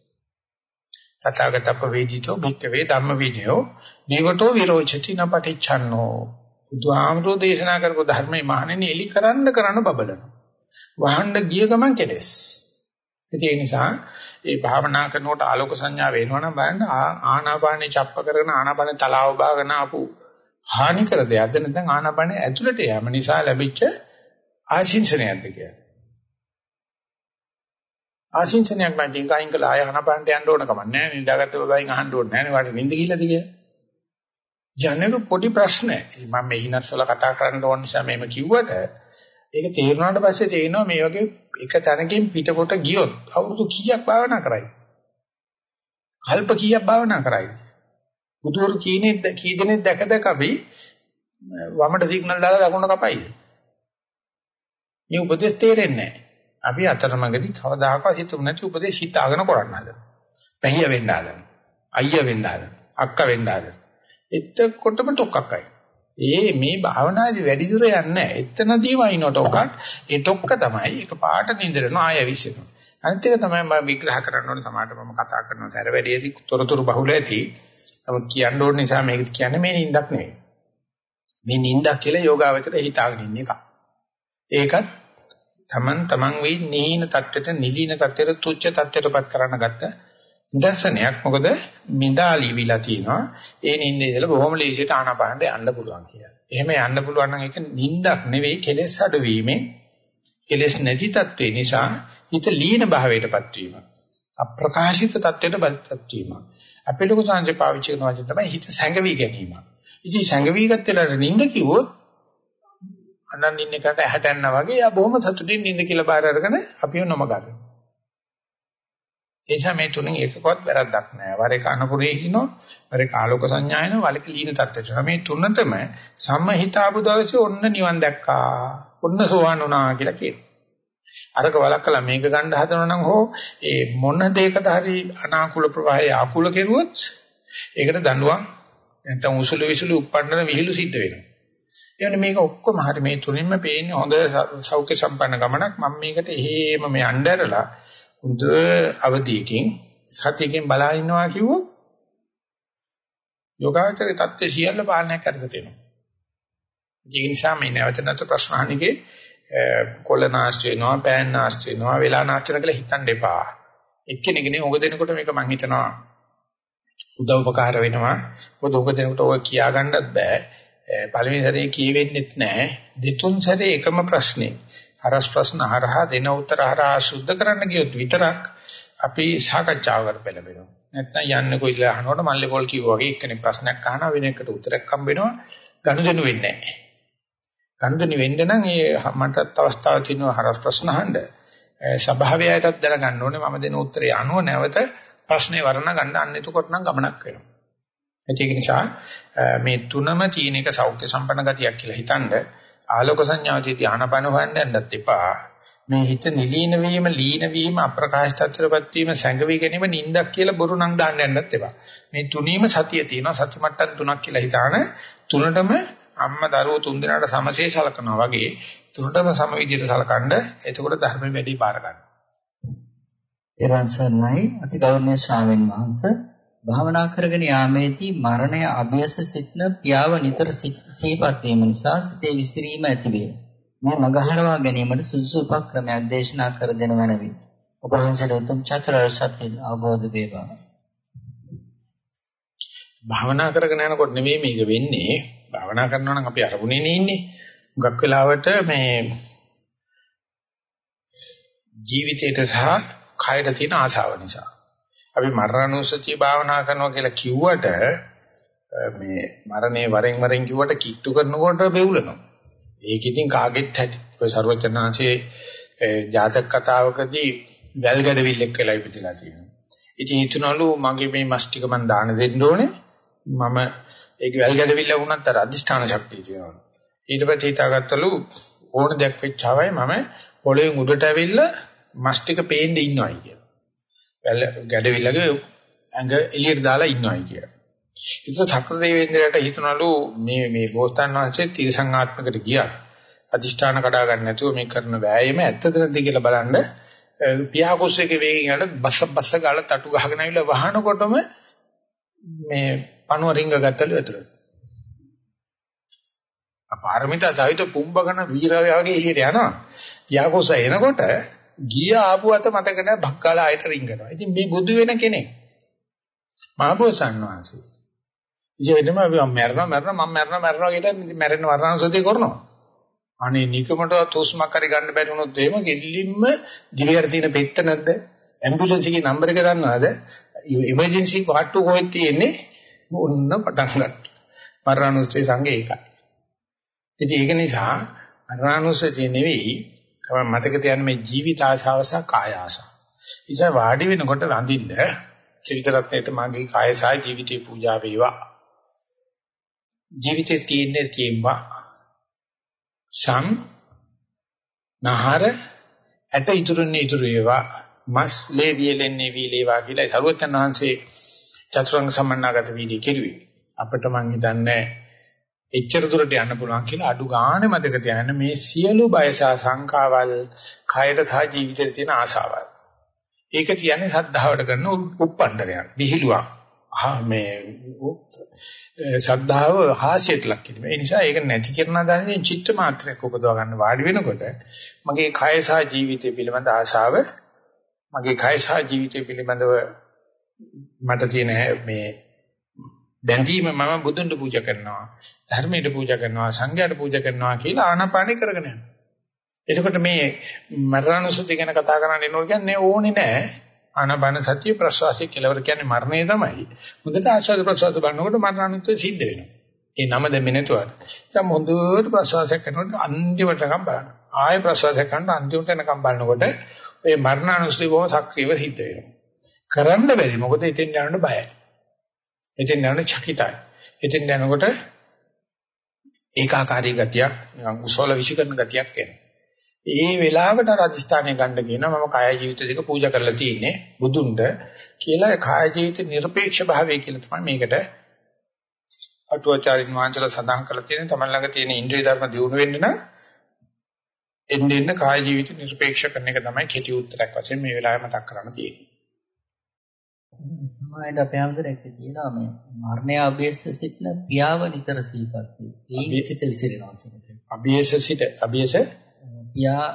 තථාගතප්ප වේදිතෝ භික්කවේ ධම්ම විනයෝ නිවටෝ විරෝචති නපටිච්ඡන්නෝ බුදුහාමරෝ දේශනා කරපු ධර්මයේ මහණෙනි එලි කරන්න කරන්න බබලනවා වහන්න ගිය ගමන් කෙලස් ඒ නිසා ඒ භාවනා කරනකොට ආලෝක සංඥා වෙනවනම් බලන්න ආනාපානේ චප්ප කරගෙන ආනාපානේ තලාව බාගෙන ආපු හානි කර දෙයක්ද නැත්නම් ආනාපානේ ඇතුළට යෑම නිසා ලැබිච්ච ආශිංසනයක්ද කියලා ආශිංසනයක් නම් තින් කයින් කළා ආය ආනාපානට යන්න ඕන කමක් නැහැ නිදාගත්ත බබයින් අහන්න ඕනේ නැහැ නේ වාට නිින්ද ගිහිල්ලාද කියලා යන්නේක පොඩි ප්‍රශ්නයක් මම මේ හිනස්සල කතා කරන්න ඕන නිසා මේම කිව්වට ඒක තේරුණාට පස්සේ තේරෙනවා මේ වගේ එක තැනකින් පිටකොට ගියොත් අවුරුදු කීයක් භාවනා කරයි? කල්ප කීයක් භාවනා කරයි? බුදුරු කීනේ කී දෙනෙක් දැක දැක අපි වමට සිග්නල් දාලා දකුණට කපයිද? මේ උපදේශ තේරෙන්නේ නැහැ. අපි අතරමඟදී කවදාකවත් හිතුව නැති උපදේශ හිතාගෙන කරන්න හදන. පැහිය වෙන්න හදන. අයියා වෙන්න හදන. අක්කා වෙන්න හදන. එතකොටම ටොක්ක්ක්කයි. ඒ මේ භාවනාදී වැඩි දුර යන්නේ නැහැ. එතනදීම අයින්ට ඔකක් ඒ ටොක්ක තමයි ඒක පාට නින්දරන ආය විශ්ෙනවා. අනිත් එක තමයි මම විග්‍රහ කරන්න ඕනේ සමහරට මම කතා කරන සැර වැඩියදී තොරතුරු බහුල ඇති. නමුත් කියන්න ඕන නිසා මේක කියන්නේ මේ නින්දක් නෙවෙයි. මේ නින්දක් කියලා යෝගාවචරය හිතාගෙන ඉන්න එක. ඒකත් තමන් තමන් වෙයි නිහින தත්වෙට නිලින தත්වෙට තුච්ච தත්වෙටපත් කරන්න ගත්ත දර්ශනයක් මොකද මිදාලි විලා තිනවා ඒ නිින්දේ ඉඳලා බොහොම ලීසියට ආනාපානට යන්න පුළුවන් කියලා. එහෙම යන්න පුළුවන් නම් ඒක නිින්දක් නෙවෙයි කෙලෙස් අඩුවීමෙන් කෙලෙස් නැති தත්වේ නිසා හිත ලීන භාවයටපත් වීම. අප්‍රකාශිත தත්වෙටපත් වීම. අපේ ලොකු සංජය පාවිච්චි කරන වචන තමයි හිත සැඟවි ගැනීම. ඉතින් සැඟවි ගත්තේ නිින්ද කිව්වොත් අනන් ඉන්න එකට ඇහැට යනවා වගේ යා බොහොම සතුටින් නිින්ද කියලා බාර අරගෙන අපිව නොම ගන්නවා. එනිසා මේ තුනෙන් එකකවත් වැරද්දක් නැහැ. වර එක අනුපුරේ හිනෝ, වර එක ආලෝක සංඥායන, වල එක ලීන තත්ත්වයට. මේ තුනතම සම්මහිතාපු දවසේ ඔන්න නිවන් දැක්කා. ඔන්න සෝවන් වුණා කියලා කියනවා. අරක වලක්කලා මේක ගන්න හදනවා නම් හෝ ඒ මොන දෙයකට හරි අනාකූල ප්‍රවාහය ආකූල කෙරුවොත් ඒකට දඬුවම් නැත්නම් උසුළු විසුළු උප්පන්නන විහිළු සිද්ධ වෙනවා. එවනේ මේක ඔක්කොම හරි මේ තුනින්ම පේන්නේ හොඳ සෞඛ්‍ය සම්පන්න ගමනක් මම මේකට එහෙම මේ අnderලා හොඳ අවධියකින් සතියකින් බලා ඉන්නවා කිව්වොත් යෝගාචරයේ தත්ත්වය සියල්ල පාලනය කරලා තියෙනවා. ඒ නිසා මේ නැවත නැවත ප්‍රශ්න අහන්නේගේ කොළ නාස්ති වෙනවා, පෑන් නාස්ති වෙනවා, වෙලා නාස්ති වෙනවා කියලා හිතන්න එපා. එක්කෙනෙක්නේ උග දෙනකොට මේක මං හිතනවා උදව් උපකාර වෙනවා. මොකද උග දෙනකොට ඔය කියා ගන්නත් බෑ. පළවෙනි සැරේ කියවෙන්නෙත් නෑ. දෙතුන් සැරේ එකම ප්‍රශ්නේ. හරස් ප්‍රශ්න හරහා දෙන උත්තර හරහා සුද්ධ කරන්න ගියොත් විතරක් අපි සාකච්ඡාවකට පෙළඹෙනවා. නැත්නම් යන්නේ කොයිලා අහනකොට මල්ලේ පොල් කිව්වා වගේ එක්කෙනෙක් ප්‍රශ්නයක් අහනවා වෙන එකට උත්තරයක් හම්බ වෙනවා. ගනුදෙනු වෙන්නේ නැහැ. ගනුදෙනු වෙන්න නම් ඒ මටත් අවස්ථාවක් තියෙනවා හරස් ප්‍රශ්න අහන්න. ස්වභාවයටත් දැනගන්න ඕනේ මම දෙන උත්තරේ අනුව නැවත ප්‍රශ්නේ වර්ණ ගන්න අන්න එතකොට නම් ගමනක් වෙනවා. ඒක නිසා මේ තුනම තියෙන එක සෞඛ්‍ය සම්පන්න ගතියක් කියලා හිතන්නේ ආලෝක සංඥාවදී ධානාපන හොයන්න යන්නත් එපා. මේ හිත නිලීන වීම, ලීන වීම, අප්‍රකාශ තත්ත්වයටපත් වීම, සැඟවි ගැනීම නින්දක් කියලා බොරු නම් දාන්න යන්නත් එපා. මේ තුනීම සතිය තියෙනවා. සති මට්ටම් තුනක් කියලා හිතාන තුනටම අම්මා දරුවෝ තුන් දෙනාට සමසේ සලකනවා වගේ තුනටම සම විදිහට සලකනද එතකොට ධර්ම වැඩි පාර ගන්න. ඊරන් සර්ණයි අතිගෞරවනීය ස්වාමීන් වහන්සේ භාවනා කරගෙන යාමේදී මරණය අභියස සිටන පියාව නිතර සිහිපත් වීම නිසා සිතේ විසිරීම ඇති වේ. මේ මගහරවා ගැනීමට සුදුසු උපක්‍රමයක් දේශනා කර දෙන මැනවි. ඔබ වහන්සේට උතුම් චතුරාර්ය සත්‍ය අවබෝධ වේවා. භාවනා කරගෙන යනකොට නෙමෙයි මේක වෙන්නේ. භාවනා කරනවා නම් අපි අරමුණේ නේ ඉන්නේ. හුඟක් වෙලාවට මේ ජීවිතයට සහ කයට තියෙන ආශාව නිසා. අපි මරණානුස්සතිය භාවනා කරනවා කියලා කිව්වට මේ මරණේ වරෙන් වරෙන් කිව්වට කිට්ටු කරනකොට බෙවුලනවා. ඒක ඉතින් කාගෙත් ඇති. ඔය ਸਰවචනාංශයේ ජාතක කතාවකදී වැල් ගැඩවිල්ලක් වෙලා ඉපදිලා තියෙනවා. ඉතින් හිතනලු මගේ මේ මස් ටික මන් දාන දෙන්න ඕනේ. මම ඒක වැල් ගැඩවිල්ල වුණත් අර අදිෂ්ඨාන ශක්තිය තියෙනවා. ඊට පස්සේ හිතාගත්තලු ඕන දෙයක් වෙච්චාවයි මම පොළොවෙන් උඩට ඇවිල්ලා මස් ටික පේන්න ඉන්නවයි කියලා. වැල් ගැඩවිල්ලගේ ඇඟ එළියට දාලා ඉන්නවයි කියලා. ඉතින් සක්‍ර දෙවියන්දරට හිතනලු මේ මේ බෝසතාන් වහන්සේ තිරසංආත්මකට ගියා. අදිෂ්ඨාන කඩා ගන්න නැතුව මේ කරන වෑයම ඇත්තද නැද්ද කියලා බලන්න පියාකුස්සේක වේගයෙන් යන බස්ස බස්ස ගාලා තටු ගහගෙන ආවිල්ලා වහනකොටම මේ පණුව රිංග ගත්තලු ඇතුළට. අපාරමිතා සහිත පුම්බගෙන වීරයාගේ එළියට යනවා. පියාකුස්ස එනකොට ගිය ආපු අත මතක නැහැ බක්කාලා ආයත රිංගනවා. ඉතින් මේ බුදු වෙන කෙනෙක්. මහබෝසත් වහන්සේ. ඉතින් එදම මම මැරෙනවා මැරෙනවා මම මැරෙනවා මැරෙනවා කියලා මැරෙන වර්ණානුසතිය කරනවා. අනේ නිකමටවත් හුස්මක් හරි ගන්න බැරි වුණොත් එහෙම ගෙල්ලින්ම දිවියට තියෙන පෙත්ත නැද්ද? ඇම්බියුලන්ස් එකේ නම්බර එක දන්නවද? ඉමර්ජන්සි කාට්ටු කොහෙද තියෙන්නේ? ඔන්න පටන් ගත්තා. මරණානුස්සතිය සංගේ ඒකයි. ඉතින් ඒක නිසා මරණානුස්සතිය නෙවෙයි තමයි මතක තියන්න මේ ජීවිත ආශාව සහ කාය ආශාව. ඉතින් වාඩි වෙනකොට වඳින්න ත්‍රිවිධ මගේ කාය සහ ජීවිතේ පූජා වේවා. ජීවිතේ තියෙන්නේ කියම්වා සම් නහර ඇට ඉතුරුන්නේ ඉතුරු වේවා මස් ලේ වියලෙන්නේ වීලේවා කියලා සරුවචන වහන්සේ චතුරංග සම්මන්නාගත වීදී කෙරුවේ අපිට මං හිතන්නේ එච්චර දුරට යන්න පුළුවන් කියලා අඩු ගානේ මතක තියාගන්න මේ සියලු බයසා සංකාවල් කයට සහ ජීවිතේ තියෙන ආශාවල් ඒක කියන්නේ සද්ධාවට කරන උප්පණ්ඩරයක් විහිළුවක් ආ මේ ශ්‍රද්ධාව හාස්‍යයට ලක් කිරීම. ඒ නිසා ඒක නැති කරන දාන්නේ චිත්ත මාත්‍රයක් උපදව ගන්න වාඩි වෙනකොට මගේ කය සහ ජීවිතය පිළිබඳ ආශාව මගේ කය සහ ජීවිතය පිළිබඳව මට තියෙන මේ බැඳීම මම බුදුන්ට පූජා කරනවා ධර්මයට පූජා කරනවා සංඝයාට පූජා කරනවා කියලා ආනාපානෙ කරගෙන යනවා. එතකොට මේ මරණසුති ගැන කතා කරන්න එනකොට කියන්නේ ඕනේ නෑ ආනාපාන සතිය ප්‍රශ්වාසයේ කෙලවර කියන්නේ මරණය තමයි. මුදට ආශ්වාස ප්‍රශ්වාස බලනකොට මරණානුත්වය සිද්ධ වෙනවා. ඒ නම දෙන්නේ නැතුවට. දැන් හොඳට ප්‍රශ්වාසයක් කරනකොට අන්තිමටකම් බලන්න. ආයෙ ප්‍රශ්වාසයක් කරනකොට අන්තිමට එනකම් බලනකොට ඒ මරණානුස්සති බොහොම සක්‍රියව සිද්ධ වෙනවා. කරන්න බැරි. මොකද එතෙන් යනකොට බයයි. එතෙන් යනකොට චකිතයි. එතෙන් යනකොට ඒකාකාරී ගතියක්, උසවල විශ්ිකරන ගතියක් එනවා. ඒ වෙලාවට අධිෂ්ඨානය ගන්න කියනවා මම කාය ජීවිත දෙක පූජා කරලා තියෙන්නේ බුදුන්ට කියලා කාය ජීවිත নিরপেক্ষ භාවය කියලා තමයි මේකට අටුවාචාරින් වහන්සේලා සඳහන් කරලා තියෙන තමන් ළඟ තියෙන ඉන්ද්‍රිය ධර්ම දියුණු වෙන්න නම් එන්න එන්න කාය ජීවිත নিরপেক্ষ කරන එක තමයි කෙටි උත්තරයක් වශයෙන් මේ වෙලාවේ මතක් කරන්න තියෙන්නේ. සමායයට අපේ හැමදෙරෙක් කියනවා මේ මරණය අභියස සිටින පියාව නිතර සිහිපත් වේ. ඒ චිත විසිරෙනවා කියන එක. අභියස සිට අභියස පියා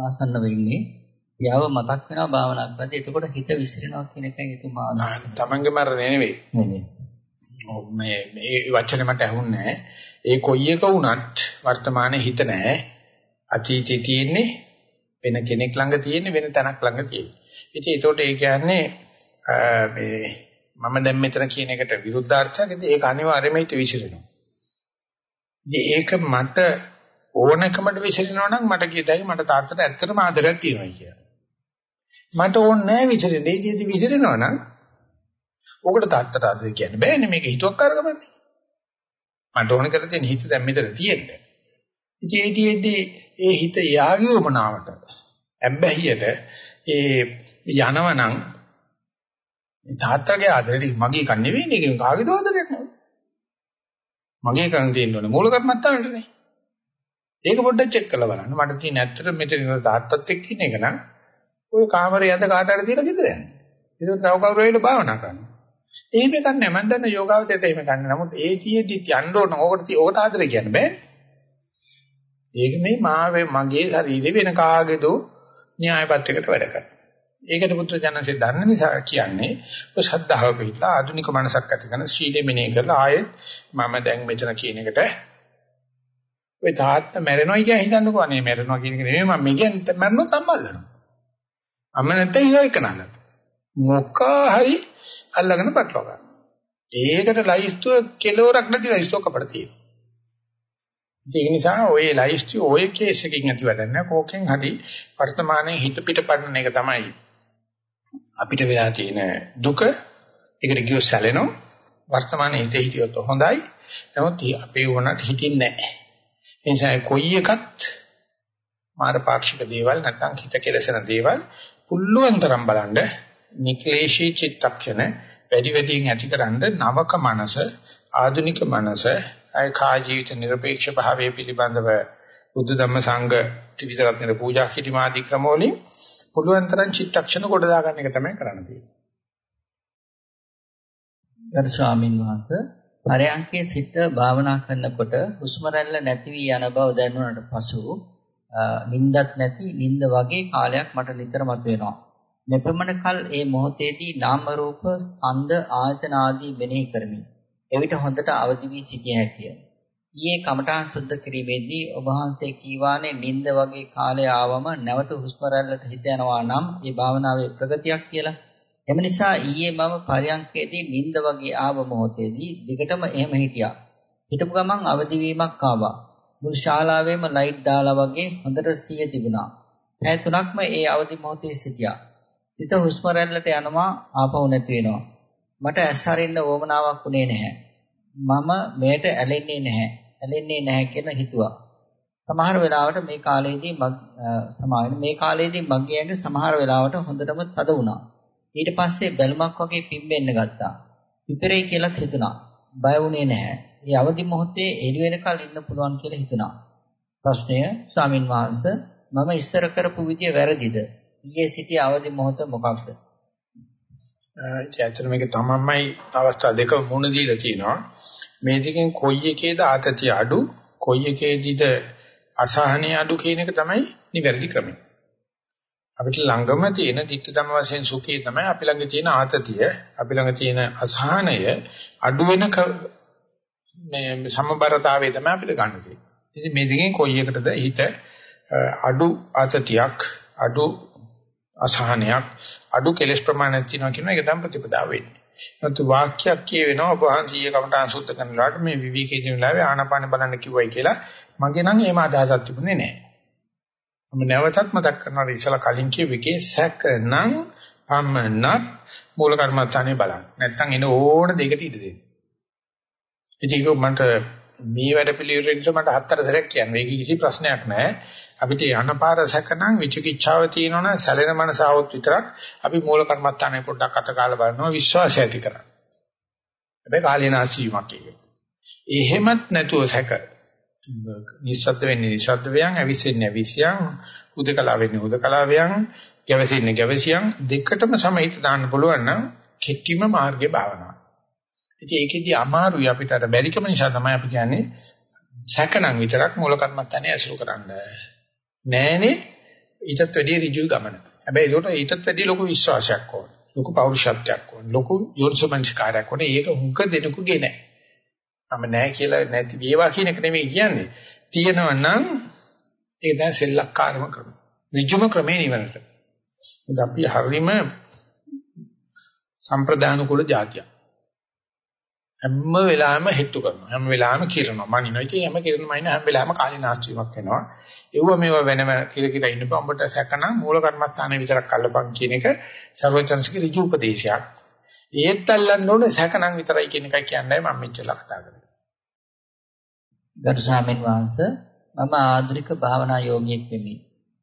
ආසන්න වෙන්නේ පියාව මතක් වෙනවා භාවනා කරද්දී එතකොට හිත විසිරෙනවා කියන එකයි එතුමා තමන්ගේ මරණය නෙවෙයි. නෙවෙයි මේ මේ වචනේ මට ඇහුන්නේ ඒ කොයි එක වුණත් වර්තමානයේ හිත නැහැ අතීතයේ තියෙන්නේ වෙන කෙනෙක් ළඟ තියෙන්නේ වෙන තැනක් ළඟ තියෙන්නේ. ඉතින් ඒකට ඒ කියන්නේ මේ මම දැන් මෙතන කියන එකට විරුද්ධාර්ථයක් ඉතින් ඒක අනිවාර්යයෙන්ම හිත විසිරෙනවා ඉතින් ඒක මට ඕනකමට විසිරෙනවා නම් මට කියතයි මට තාත්තට ඇත්තටම ආදරයක් තියෙනවා කියලා. මට ඕනේ නැහැ විසිරෙන්න. ඒ ජීවිත විසිරෙනවා නම් ඔකට තාත්තට ආදරය කියන්න බෑනේ මේක හිතුවක් කරගමන්නේ. මට ඕන කරලා තියෙන හිත දැන් මෙතන තියෙන්න. ඉතින් ඒතිෙදී ඒ හිත යාගේ වමනාවට ඇබ්බැහියට ඒ යනවනම් තාත්තගේ ආදරෙට මගේ කන් නෙවෙයි නේ කාගේද ආදරයක් නෙවෙයි. මගේ කන් තියෙන්න ඕනේ මූල කර්මත්තාවටනේ. ඒක පොඩ්ඩක් චෙක් කරලා බලන්න. මට තියෙන ඇත්තට මෙතන ඉන්න තාත්තත් එක්ක ඉන්න එක නම් ඔය කාමරේ යඳ කාට හරි තියලා ගෙදර යන්න. ඒක තව කවුරු වෙයිද භාවනා කරන්න. එහෙම කන්නේ මම දන්න යෝගාවචරයට එහෙම කන්නේ. නමුත් ඒ තියේදි යන්න ඕන. ඕකට ඕකට ආදරේ කියන්න බෑ. ඒක මේ මාවේ මගේ ශරීරේ වෙන කාගේද න්‍යායපත්‍රයකට වැඩ කරනවා. ඒකට පුත්‍ර ජනසේ දන්න නිසා කියන්නේ ඔය ශ්‍රද්ධාව පිටලා ආධුනික මනසක් ඇති කරන සීලෙ මෙනේ කරලා ආයෙත් මම දැන් මෙතන කියන එකට ඔය තාත්තා මැරෙනවා කියන හිතන්නකෝ අනේ මැරෙනවා කියන එක නෙමෙයි මම මේ කියන්නේ මැරෙනොත් අම්මල්ලනවා. අම්ම නැත්නම් ඊයෝ එක නන්න. මොකා හරි අල්ලගෙන පටලවා ගන්න. ඒකට ලයිස්තුව කෙලවරක් නැති ලයිස්තුවක් අපිට තියෙනවා. ඒ නිසා ওই ලයිස්තුව ওই කේස් එකකින් ඇති වැඩක් නෑ. කෝකෙන් හරි වර්තමානයේ හිත පිට පඩන එක තමයි අපිට වෙලා තියෙන දුක. ඒකට ගියොත් සැලෙනවා. වර්තමානයේ හිතේ හිටියොත් හොඳයි. නමුත් අපේ වුණත් හිතින්නේ නැහැ. ඒ නිසා කොයි එකත් මාර පාක්ෂික දේවල් නැත්නම් හිත කෙලසෙන දේවල් පුල්ලුවන් තරම් බලන්න නික්ලේශී චිත්තක්ෂණ වැඩි වැඩියෙන් ඇතිකරන නවක මනස ආධුනික මනස අය කා ජීවිත নিরপেক্ষ භාවයේ පිළිබඳව බුද්ධ ධම්ම සංඝ ත්‍රිවිධ පූජා කිරීම ආදී ක්‍රමවලින් පුළුවන් තරම් චිත්තක්ෂණ කොට දාගන්න එක තමයි කරන්න තියෙන්නේ. ගරු ස්වාමින් වහන්සේ පරයන්කේ සිට භාවනා කරනකොට හුස්ම රැල්ල නැති වී යන බව දැනුණාට පසු නිින්දත් නැති නිින්ද වගේ කාලයක් මට නිතර මතුවෙනවා. මෙපමණ කල ඒ මොහොතේදී නාම රූප ස්කන්ධ ආයතන ආදී මෙනෙහි කරමි. එවිට හොඳට අවදි වී සිටිය හැකිය. ඊයේ කමඨාන් සුද්ධ කිරීමේදී ඔබ වහන්සේ කීවානේ නිින්ද වගේ කාලය ආවම නැවත හුස්ම රැල්ලට හිත යනවා නම් ඒ භාවනාවේ ප්‍රගතියක් කියලා. එම නිසා ඊයේ මම පරයන්කේදී නිින්ද වගේ ආව මොහොතේදී දිගටම එහෙම හිටියා. හිටපු ගමන් අවදි වීමක් ආවා. මුළු ශාලාවෙම ලයිට් දාලා වගේ හොඳට සිහිය තිබුණා. පැය තුනක්ම ඒ අවදි මොහොතේ සිටියා. හිත හුස්ම රැල්ලට යනවා ආපහු නැති වෙනවා. මට ඇස් හරින්න ඕමනාවක් උනේ නැහැ. මම මෙයට ඇලෙන්නේ නැහැ. ඇලෙන්නේ නැහැ කියලා හිතුවා. සමහර වෙලාවට මේ කාලේදී සමාවෙන මේ කාලේදී මගේ ඇඟ සමහර වෙලාවට හොඳටම තද වුණා. ඊට පස්සේ බැලුමක් වගේ පිම්බෙන්න ගත්තා. පිපරේ කියලා හිතුණා. බය වුණේ නැහැ. ඒ අවදි මොහොතේ එළි වෙනකල් ඉන්න පුළුවන් කියලා හිතුණා. ප්‍රශ්නය ස්වාමින් වහන්සේ මම ඉස්සර කරපු විදිය වැරදිද? ඊයේ සිටි අවදි මොහොත මොකක්ද? ඇත්තට මේක තමන්මයි අවස්ථා දෙක මුණ දීලා තිනවා. මේ දෙකෙන් කොයි එකේද ආතතිය අඩු, කොයි එකේදීද අසහනය අඩු කියන එක තමයි නිවැරදි ක්‍රමය. අපිට ළඟම තියෙන ධිට්ඨ ධම්ම වශයෙන් සුඛේ තමයි අපි ළඟ තියෙන ආතතිය, අපි ළඟ තියෙන අසහනය අඩු වෙන මේ සමබරතාවය තමයි අපිට ගන්න තියෙන්නේ. ඉතින් මේ දෙකෙන් කොයි එකටද හිත අඩු ආතතියක්, අඩු අසහනයක්, අඩු කෙලෙස් ප්‍රමාණයක් තියෙනවා කියන එක තමයි ප්‍රතිපදාව වෙන්නේ. නැතු වාක්‍යයක් කියවෙනවා ඔබ වහන්සේ කමටහන් සුද්ධ කරන ලාට මේ විවිකේ දින ලාවේ ආනාපාන බලන්න කිව්වයි කියලා මගේ නම් එහෙම අදහසක් තිබුණේ නැහැ. මම නැවතත් මතක් කරනවා ඉස්සලා කලින් කියවිකේ සැකනම් පමණක් මූල කර්මස්ථානේ බලන්න. නැත්තම් එන ඕන දෙයකට ඉඩ දෙන්න. ඉතින් මට මේ වැඩ පිළිවෙල නිසා මට හතර සැරයක් කියන්න. මේක කිසි ප්‍රශ්නයක් නැහැ. අපිට යනපාර සැකනම් විචිකිච්ඡාව තියෙනවනම් සැලෙන මනස આવොත් විතරක් අපි මූල කර්මත්තානේ පොඩ්ඩක් අත කාලා බලනවා විශ්වාසය ඇති කරගන්න. හැබැයි කාලේනාසීමක් ඒක. එහෙමත් නැතුව සැක. නිස්සද්ද වෙන්නේ නිස්සද්ද වයන්, ඇවිස්සෙන්නේ ඇවිස්යන්, උදකලා වෙන්නේ උදකලා වයන්, ගැවසෙන්නේ ගැවසියන් දෙකටම සමහිත දාන්න පුළුවන් නම් කෙටිම මාර්ගයේ භාවනාව. ඉතින් ඒකෙදි අමාරුයි අපිට අර බැරිකම නිසා තමයි අපි කියන්නේ සැකනම් විතරක් මූල කර්මත්තානේ ඇසුරු කරන්නේ. නෑනේ ඊටත් වැඩිය ඍජුයි ගමන. හැබැයි ඒකට ඊටත් වැඩිය ලොකු විශ්වාසයක් ඕන. ලොකු පෞරුෂත්වයක් ඕන. ලොකු යෝනිසමංස්කාරයක් ඕන. ඒක හුඟ දෙනකුගේ නෑ. මම නෑ කියලා නැති වේවා කියන එක නෙමෙයි කියන්නේ. තියෙනවා නම් ඒක දැන් සෙල්ලක්කාරම ක්‍රම. ඍජුම ක්‍රමේ නිවනට. අපි හරීම සම්ප්‍රදාන කුල જાතියක්. හැම වෙලාවෙම හෙට්ටු කරනවා. හැම වෙලාවෙම කිරනවා. මනිනවා. ඉතින් හැම කිරනම ඉන්න හැම වෙලාවෙම කාලේ නාස්ති වීමක් වෙනවා. ඒව මේව වෙනම කිර කිර ඉන්නපන් උඹට සැකනම් මූල කර්මස්ථානේ විතරක් අල්ලපන් කියන එක සර්වචන්සිකේ ඍජු උපදේශයක්. ඒත් අල්ලන්න ඕනේ සැකනම් විතරයි කියන එකයි කියන්නේ මම මෙච්චර කතා කරන්නේ. ගරු ස්වාමීන් වහන්සේ මම ආධුනික භාවනා යෝගියෙක් වෙමි.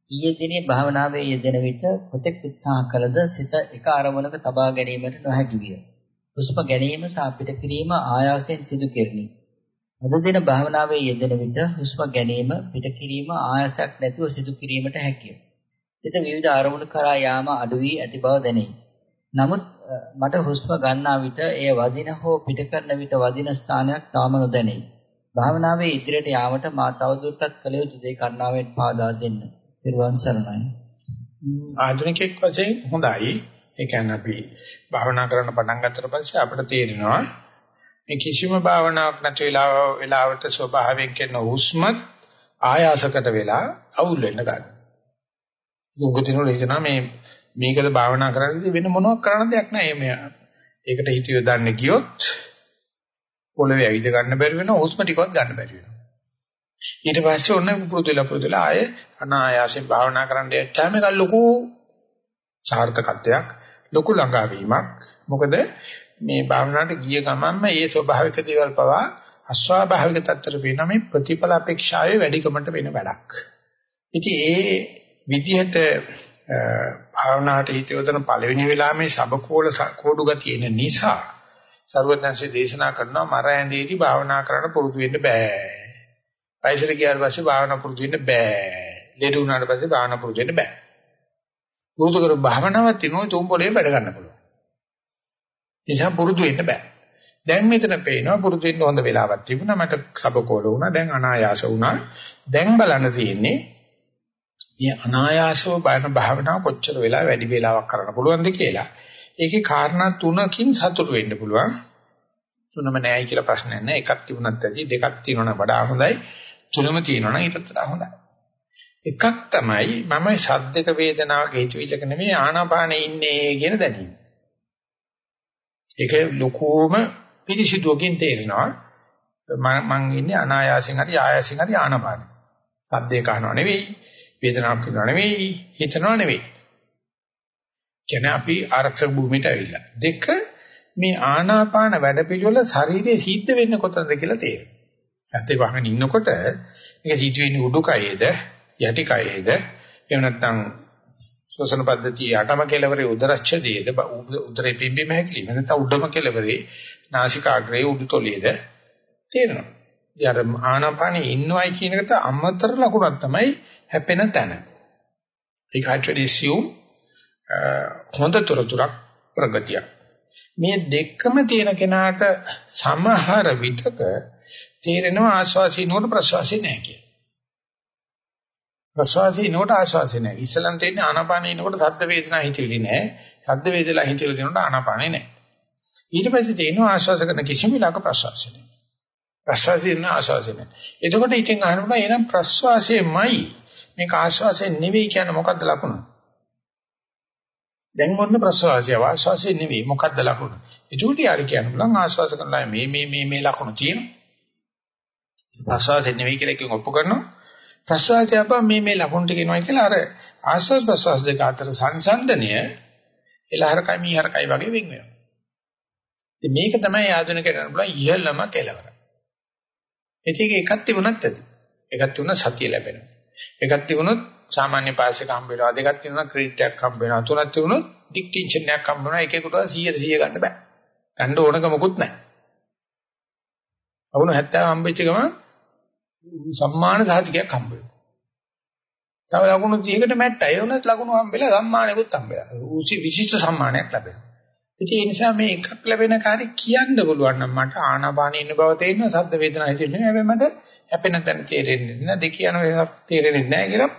ඊයේ දිනේ භාවනාවේ යෙදෙන විට කොතෙක් උත්සාහ කළද සිත එක අරමුණක තබා ගැනීමට නොහැකි විය. හුස්ම ගැනීම සහ පිට කිරීම ආයාසයෙන් සිදු කෙරිනි. අද දින භාවනාවේ යෙදෙන විට හුස්ම ගැනීම පිට කිරීම ආයාසයක් නැතුව සිදු කිරීමට හැකිය. සිත විවිධ අරමුණු කරා යාම අඩු වී ඇති බව දැනේ. නමුත් මට හුස්ම ගන්නා විට එය වදින හෝ පිට කරන විට වදින ස්ථානයක් තාම නොදැනේ. භාවනාවේ ඉදිරියට යාමට මා තවදුරටත් කළ යුතු දේ කර්ණාවෙන් පාදා දෙන්න. ත්‍රිවන් සරණයි. ආධුනිකෙක් වශයෙන් හොඳයි. ඒ කියන්නේ අපි භාවනා කරන්න පටන් ගත්තට පස්සේ අපිට තේරෙනවා මේ කිසිම භාවනාවක් නැති වෙලාව වෙලාවට ස්වභාවයෙන් කරන හුස්මත් ආයාසකට වෙලා අවුල් වෙන්න ගන්නවා. උගතිනෝ ලේසනා මේ මේකද භාවනා කරන්නේ වෙන මොනවක් කරන්න දෙයක් නැහැ මේ. ඒකට හිත යොදන්න ගියොත් පොළවේ ඇවිද ගන්න බැරි වෙනවා හුස්ම ටිකවත් ගන්න බැරි වෙනවා. ඊට පස්සේ ඔන්න පුරුදු වෙලා පුරුදු වෙලා ආයේ අනායාසයෙන් භාවනා කරන්න යටම එක ලොකු සාර්ථකත්වයක් ලොකු ළඟාවීමක්. මොකද මේ භාවනාවට ගිය ගමන්ම ඒ ස්වභාවික දේවල් පවා අස්වාභාවික තත්ත්වයට වෙන මේ ප්‍රතිඵල අපේක්ෂාවේ වැඩිකමට වෙන වැඩක්. ඉතින් ඒ විදිහට භාවනාවට හිත යොදන පළවෙනි වෙලාවේ සබකෝල කෝඩු ගතිය එන නිසා සර්වඥාන්සේ දේශනා කරනවා මර ඇඳේදී භාවනා කරන්න පුරුදු වෙන්න බෑ. වයසට ගියාට පස්සේ භාවනා පුරුදු වෙන්න බෑ. ලෙඩ වුණාට පස්සේ භාවනා පුරුදු වෙන්න බෑ. පුරුදු කරු භාවනාවක් තිනෝ තුන් පොලේ වැඩ ගන්න පුළුවන්. නිසා පුරුදු වෙන්න බෑ. දැන් මෙතන පේනවා පුරුදු වෙන්න හොඳ වෙලාවක් තිබුණා මට සබකෝල වුණා දැන් අනායාස වුණා. දැන් බලන්න තියෙන්නේ මේ අනායාසව බයන භාවනාව කොච්චර වෙලා වැඩි වෙලාවක් කරන්න පුළුවන්ද කියලා. ඒකේ කාරණා තුනකින් සතුටු වෙන්න පුළුවන්. තුනම නෑයි කියලා ප්‍රශ්නයක් නෑ. එකක් තිබුණත් ඇති දෙකක් තියෙනවා වඩා හොඳයි. තුනම තියෙනවා නම් ඊටත් වඩා හොඳයි. එකක් තමයි මම ශබ්දක වේදනාවක හිතවිලක නෙමෙයි ආනාපානෙ ඉන්නේ කියන දැනීම. ඒක ලොකෝම පිළිසිදුවකින් තේරෙනවා. මම ඉන්නේ අනායාසෙන් හරි ආයාසෙන් හරි ආනාපානෙ. සද්දේ කනවා නෙවෙයි, වේදනාවක් කරනවා නෙවෙයි, හිතනවා නෙවෙයි. කියන අපි ආරක්ෂක භූමියට ඇවිල්ලා. දෙක මේ ආනාපාන වැඩපිළිවෙල ශරීරයේ සිද්ධ වෙන්නේ කොතනද කියලා තේරෙනවා. සත්‍ය වහගෙන ඉන්නකොට මේක සිද්ධ වෙන්නේ උඩුකයේද, යටිකයේද, එහෙම නැත්නම් ශ්වසන පද්ධතිය යටම කෙලවරේ උදරච්ඡදයේද, උදරේ පිම්බීම හැකිලිම නැත්නම් උඩම කෙලවරේ නාසිකාග්‍රයේ උඩුතොලයේද තේරෙනවා. ඉතින් ආනාපානේ ඉන්නවයි කියන එකට අමතර ලකුණක් තමයි හැපෙන තැන. ඒක හයිඩ්‍රේසියු හොඳ තොරතුරක් ප්‍රගතියක්. මේ දෙකම තියෙන කෙනාට සමහර විටක තේරෙනවා ආශ්වාසී නෝට ප්‍රශ්වාසී නැහැ කියලා. ප්‍රශ්වාසී නෝට ආශ්වාසී නැහැ. ඉස්සලන් තියෙන්නේ ආනාපානේ නෝට සද්ද වේදනා හිතෙලි නැහැ. සද්ද වේදලා හිතෙලි තියෙනකොට ආනාපානේ නැහැ. ඊට පස්සේ තියෙනවා ආශ්වාස කරන කිසිම විලාක ප්‍රශ්වාසී නැහැ. ප්‍රශ්වාසී නැහැ ආශ්වාසී නැහැ. එතකොට ඉතින් අහනවා එහෙනම් ප්‍රශ්වාසයේමයි මේක ආශ්වාසය නෙවෙයි කියන්නේ මොකද්ද ලකුණ? දැන් මොන ප්‍රශ්වාසය වාශ්වාසය නෙවෙයි මොකද්ද ලකුණ? ඒකට යාරි කියන්න බලන් ආශ්වාස කරනවා මේ මේ මේ මේ ලකුණ තියෙනවා. ප්‍රශ්වාසය නෙවෙයි කියලා එකෙන් ඔප්පු කරනවා. ප්‍රශ්වාසය අපා මේ මේ ලකුණු ටික එනවා කියලා අර ආශ්වාස ප්‍රශ්වාස දෙක අතර සංසන්දනය එලහරකයි මීහරකයි වගේ වෙන් වෙනවා. ඉතින් මේක තමයි ආධුනිකයන්ට බලන ඉහළම කෙලවර. ඒක එකක් තිබුණත් ඇති. එකක් තිබුණා සතිය ලැබෙනවා. එකක් තිබුණොත් සාමාන්‍ය පාස් එක හම්බ වෙනවා. දෙකක් තිබුණා ක්‍රෙඩිට් එකක් හම්බ වෙනවා. තුනක් තිබුණොත් ඩික්ටින්ෂන් එකක් හම්බ වෙනවා. එකෙකුට 100 100 ගන්න බෑ. ගන්න ඕනකමකුත් නැහැ. අවුන 70 හම්බෙච්ච ගමන් සම්මාන සාධකයක් හම්බ වෙනවා. තව ලකුණු 30කට මැට්ටා. ඒ වුණත් ලකුණු හම්බෙලා සම්මානයකුත් හම්බෙලා. උසි විශිෂ්ට සම්මානයක් ලැබෙනවා. ඉතින් ඒ නිසා මේ එකක් ලැබෙන කාර්ය කියන්න පුළුවන් නම් මට ආනාපානෙ ඉන්න බව තේරෙනවා සද්ද වේදනා හිතෙන්නේ හැබැයි මට හැපෙන තැන තේරෙන්නේ නැහැ දෙක යන වෙනස් තේරෙන්නේ නැහැ කියලා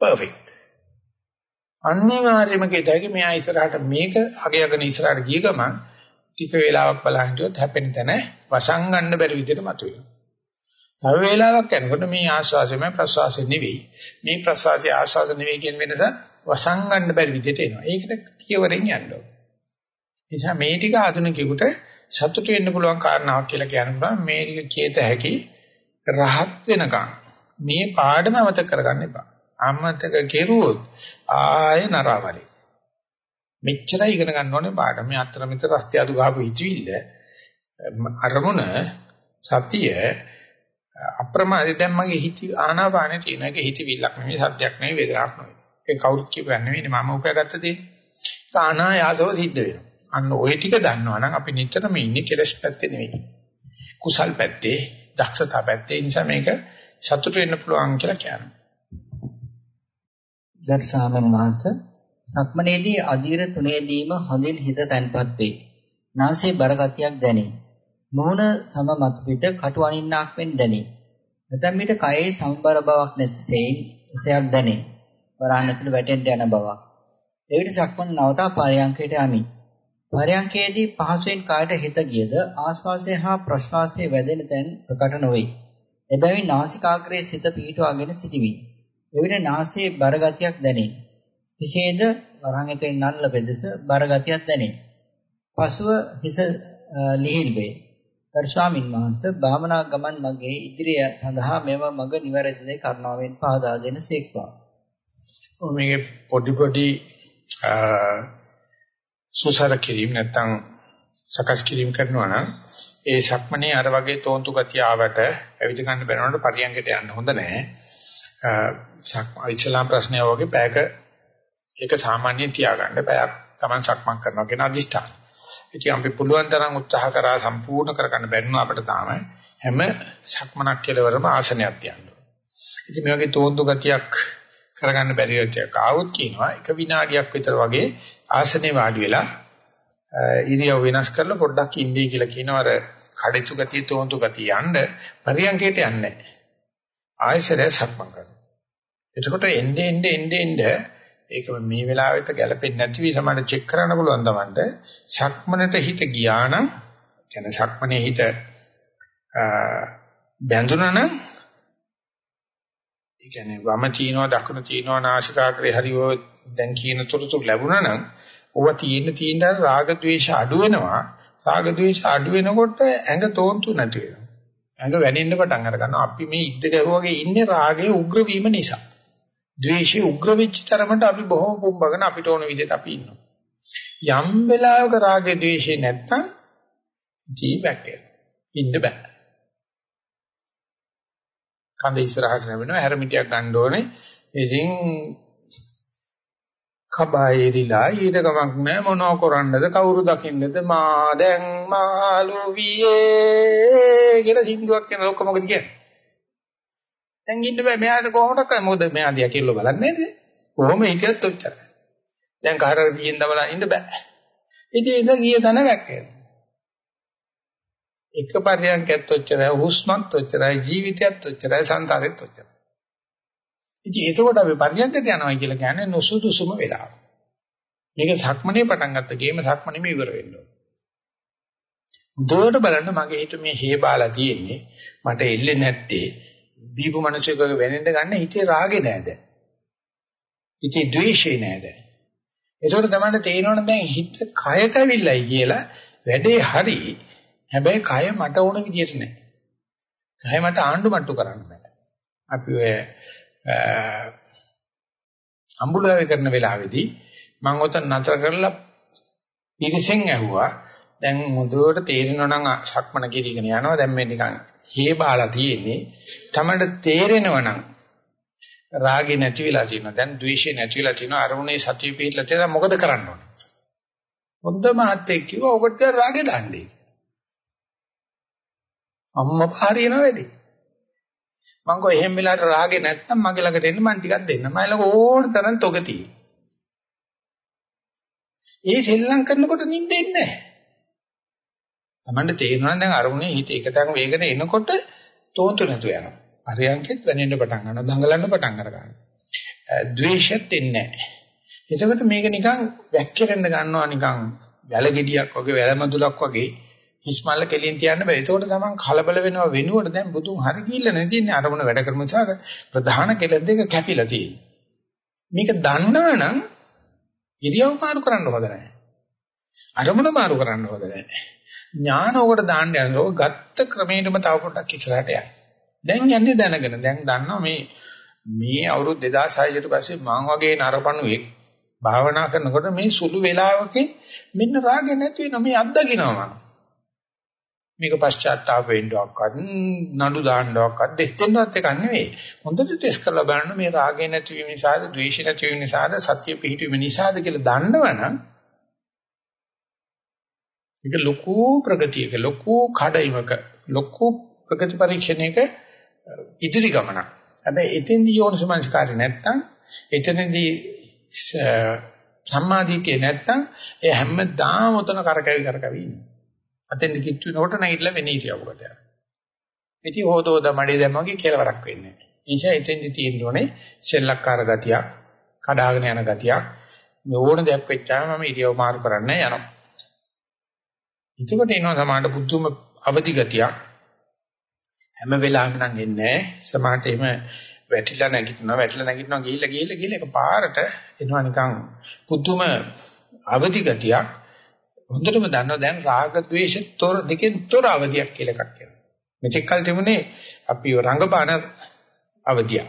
පර්ෆෙක්ට් අනිවාර්යයෙන්ම කියතයි මෙයා ඉස්සරහට මේක අගයගෙන ඉස්සරහට ගිය ගමන් ටික වේලාවක් බලන් හිටියොත් හැපෙන තැන වසන් ගන්න බැරි විදිහට මතුවෙනවා. තව වේලාවක් යනකොට මේ ආශ්වාසයම ප්‍රශ්වාසය නෙවෙයි. මේ ප්‍රශ්වාසය ආශ්වාස නෙවෙයි කියන වෙනස වසන් ගන්න බැරි විදිහට එනවා. ඒකට කියවරෙන් යන්න ඕන. නිසා මේ ටික ආධුනිකයෙකුට සතුට වෙන්න පුළුවන් කාරණාවක් කියලා කියනවා. මේ ටික කියත හැකි රහත් වෙනකන් මේ පාඩම අමතක කරගන්න එපා. අමතක කෙරුවොත් ආය නරාවලි. මෙච්චරයි ඉගෙන ගන්න ඕනේ පාඩම. මේ අතර මෙතන රස්තිය අතු ගහපු හිතවිල්ල අරමුණ සතිය අප්‍රමාදී දැන් මගේ හිත ආනාපානෙ තියෙන එක හිතවිල්ලක් නෙවෙයි සද්දයක් නෙවෙයි වේදනාවක් නෙවෙයි. ඒ කවුරුත් කියපන්නේ නෙවෙයි මම උපයාගත්ත දේ. ආනායාසව සිද්ධ වෙනවා. අන්න ওই ටික දන්නවා නම් අපි නිතරම ඉන්නේ කෙලස් පැත්තේ නෙවෙයි. කුසල් පැත්තේ, දක්ෂතා පැත්තේ නිසා මේක සතුට වෙන්න පුළුවන් කියලා කියනවා. ගරු ස්වාමීන් වහන්සේ සක්මනේදී අධීර තුනේදීම හොඳින් හිත තැන්පත් වේ. නාසයේ බරගතියක් දැනේ. මෝන සමමත් පිට කටු අනින්නාක් මෙන් දැනේ. නැතම් විට කයේ සම්බර බවක් නැතිසෙයින් එසයක් දැනේ. වරහන් ඇතුළේ වැටෙන්න යන බවක්. එවිට සක්මන් නවතා පරයන්කයට යමි. පරයන්කයේදී පහසුවෙන් කායට හිත ගියද ආශ්වාසය හා ප්‍රශ්වාසයේ වැදෙන තැන් ප්‍රකට නොවේ. එබැවින් නාසිකාග්‍රයේ සිත පීඨවාගෙන සිටිමි. එවිට නාසයේ බරගතියක් දැනේ. විශේෂද වරහන් ඇතුලේ නල්ල පෙදෙස බරගතියක් දැනේ. පසුව හිස ලිහිල් වේ. ගරු ස්වාමින් වහන්සේ භාවනා ගමන් මගේ ඉදිරිය සඳහා මෙම මඟ නිවැරදිද කරුණාවෙන් පහදා දෙන සේක්වා. මේකේ පොඩි පොඩි සුසර කිරීම නැත්තම් සකස් කිරීම කරනවා නම් ඒ සක්මනේ අර වගේ තෝන්තු ගතිය ආවට ඇවිද ගන්න බැනනකොට පරියංගයට යන්න හොඳ නැහැ. සක්ම ඉස්ලාම් ප්‍රශ්නය වගේ පැයක ඒක සාමාන්‍යයෙන් තියාගන්න පැයක් Taman සක්මන් කරනවා කියන අදිෂ්ඨාන. ඉතින් අපි පුළුවන් තරම් උත්සාහ කරා සම්පූර්ණ කරගන්න බැන්නා අපිට තාම හැම සක්මනක් කෙලවරම ආසනයක් තියන්න. ඉතින් මේ වගේ තෝන්තු ගතියක් කරගන්න බැරි වෙච්චක් ආවොත් කියනවා එක විනාඩියක් විතර වගේ ආසනේ වාඩි වෙලා ඉරියව් වෙනස් කරලා පොඩ්ඩක් ඉඳී කියලා කියනවා අර කඩਿੱතු ගතිය තෝන්තු ගතිය යන්න පරියන්කේට යන්නේ නැහැ. ආයසරය සක්මන් කරනවා. එතකොට එnde ende ende ende ඒක මේ වෙලාවෙත් ගැළපෙන්නේ නැති වී සමහර චෙක් කරන්න පුළුවන් තමන්ට. ශක්මනට හිත ගියා නම් කියන්නේ ශක්මනේ හිත බැඳුනා නම් ඒ කියන්නේ වම තිනවා දකුණ තිනවා නාසිකාග්‍රේ හරි ඔය දැන් කියන තොරතුරු ලැබුණා නම් ඔව තියෙන තියෙන රාග ద్వේෂ අඩු වෙනවා. රාග ద్వේෂ අඩු වෙනකොට ඇඟ තෝන්තු නැති වෙනවා. ඇඟ වැනෙන්න පටන් අර ගන්නවා. අපි මේ ඉද්ද ගැහුවාගේ ඉන්නේ රාගයේ උග්‍ර වීම නිසා. ද්වේෂයේ උග්‍ර වෙච්ච තරමට අපි බොහොම පුම්බගෙන අපිට ඕන විදිහට අපි ඉන්නවා. යම් වෙලාවක රාගේ ද්වේෂේ නැත්තම් ජීවකේ ඉන්න බෑ. කඳ ඉස්සරහට නැවෙනවා හැරමිටියක් ගන්න ඕනේ. ඉතින් කබයිරිලා ඊට ගමක් නැහැ මොනව කරන්නද කවුරු දකින්නද? මා දැන් මාළු වියේ කියලා සින්දුවක් කියන ලොක්ක මොකද කියන්නේ? දැන් ඉන්න බෑ. මෙයාට කොහොමද කරන්නේ? මොකද මෙයා දිහා කිල්ල බලන්නේ නේද? කොහොම හිටියත් ඔච්චරයි. දැන් කාටද වියෙන් දමලා ඉන්න බෑ. ඉතින් ඉඳ ගිය තැන වැක්කේනවා එක පරියන්කයත් ඔච්චරයි හුස්මත් ඔච්චරයි ජීවිතයත් ඔච්චරයි සංසාරෙත් ඔච්චරයි. ඉතින් එතකොට අපි පරියන්කට යනවා කියලා කියන්නේ නොසුදුසුම වෙලාව. මේක සක්මනේ පටන් ගත්ත ගේම සක්මනේම ඉවර වෙන්න ඕන. දුවට බලන්න මගේ හිත මේ හේබාලා තියෙන්නේ. මට එල්ලේ නැත්තේ. දීපු මිනිසෙකුගේ වෙනෙන්න ගන්න හිතේ රාගේ නෑද? හිතේ ද්වේෂේ නෑද? ඒකෝට තමයි තේරෙනවනේ දැන් හිත කයට ඇවිල්ලයි කියලා වැඩේ හරි හැබැයි කය මට ඕන විදියට නෑ. කය මට ආණ්ඩු මට්ටු කරන්න බෑ. අපි ඔය අම්බුලාවේ කරන වෙලාවේදී මම ඔතන නතර කරලා පිරිසෙන් ඇහුවා දැන් මුදුවට තේරෙනවා නම් සක්මන කිරීගෙන යනවා දැන් මේ නිකන් හේ බාලා තියෙන්නේ තමයි තේරෙනවා නම් රාගේ නැති වෙලා තියෙනවා දැන් ද්වේෂේ නැති වෙලා තියෙනවා අරමුණේ සතිය පිටලා තියෙනවා මොකද කරන්න ඕනේ හොඳ මහත්තයෙක් කිව්වා ඔකට රාගේ දාන්නේ අම්මා පාරියන වැඩි. මං කෝ එහෙම වෙලාවට රාගේ නැත්තම් මගේ ළඟට එන්න මං ටිකක් දෙන්න. මම ළඟ ඕන තරම් තොග තියෙනවා. ඒ සෙල්ලම් කරනකොට නිින්දෙන්නේ නැහැ. Tamande තේරෙනවා දැන් අරමුණේ හිත එකතන වේගන එනකොට තෝන්තු නැතු යනවා. අරයන්කෙත් වෙනෙන්න පටන් ගන්නවා. දඟලන්න පටන් අර ගන්නවා. ද්වේෂෙත් එන්නේ නැහැ. එතකොට මේක නිකන් වැක්කිරෙන්න ගන්නවා නිකන් වැලගෙඩියක් වගේ වැලමදුලක් වගේ හිස්මල්ල කෙලින් තියන්න බෑ. ඒකෝට තමන් කලබල වෙනවා වෙනුවට දැන් බුදුන් හරි ගිහිල්ලා නැතිනේ අරමුණ වැඩ කරන නිසා ප්‍රධාන කෙලෙස් දෙක කැපිලා තියෙන්නේ. මේක දන්නවනම් ඉරියව් මාරු කරන්න හොඳ නැහැ. අරමුණ මාරු කරන්න හොඳ නැහැ. ඥාන උකට දාන්න යනකොට ගත්ත ක්‍රමයටම තව පොඩ්ඩක් ඉස්සරහට යන්න. දැන් යන්නේ දැනගෙන දැන් දන්නවා මේ මේ අවුරුදු 2600 ඊට පස්සේ මං වගේ නරපණුවෙක් භාවනා කරනකොට මේ සුළු වෙලාවකින් මෙන්න රාගෙ නැති වෙන මේ අත්දකින්නවා මම. මේක පශ්චාත්තාප වෙන්නවක්වත් නඩු දාන්නවක්වත් දෙස් දෙන්නවත් එකක් නෙවෙයි. හොඳට ටෙස්ට් කරලා බලන්න මේ රාගය නැති වීම නිසාද, ද්වේෂය නැති වීම නිසාද, සත්‍ය පිහිටවීම නිසාද කියලා දන්නවනම් මේක ලොකු ප්‍රගතියක, ලොකු කඩයිමක, ලොකු ප්‍රගති පරීක්ෂණයක ඉදිරි ගමනක්. හැබැයි එතෙන්දී යෝනිසමනස්කාරය නැත්තම් එතනදී සම්මාදිටිය නැත්තම් ඒ හැමදාම උතන කරකැවි කරකැවි ඉන්නවා. අතෙන්ද කිට්ටු වෙනකොට නැගිටලා වෙන්නේ ඉතියවකට යනවා. ඉතින් හොදෝද මඩේ දැම්මගේ කෙලවරක් වෙන්නේ නැහැ. නිසා එතෙන්දි තියෙන්න ඕනේ සෙල්ලක්කාර ගතියක්, කඩාගෙන යන ගතියක්. මේ ඕන දෙයක් වෙච්චාම මම ඉරියව් මාරු කරන්න යනවා. එතකොට එනවා සමාඩ බුද්ධුම අවදි ගතියක්. හැම වෙලාවෙම නම් එන්නේ සමාඩ එහෙම වැටිලා නැගිටිනවා වැටිලා නැගිටිනවා ගිහිල්ලා ගිහිල්ලා ගිහිල්ලා එක පාරට එනවා නිකන් පුදුම අවදි ගතියක්. හොඳටම දන්නවා දැන් රාග ద్వේෂ තොර දෙකෙන් තොර අවදියක් කියලා එකක් කියනවා. මෙතෙක් කල තිබුණේ අපි රංගපාන අවදිය.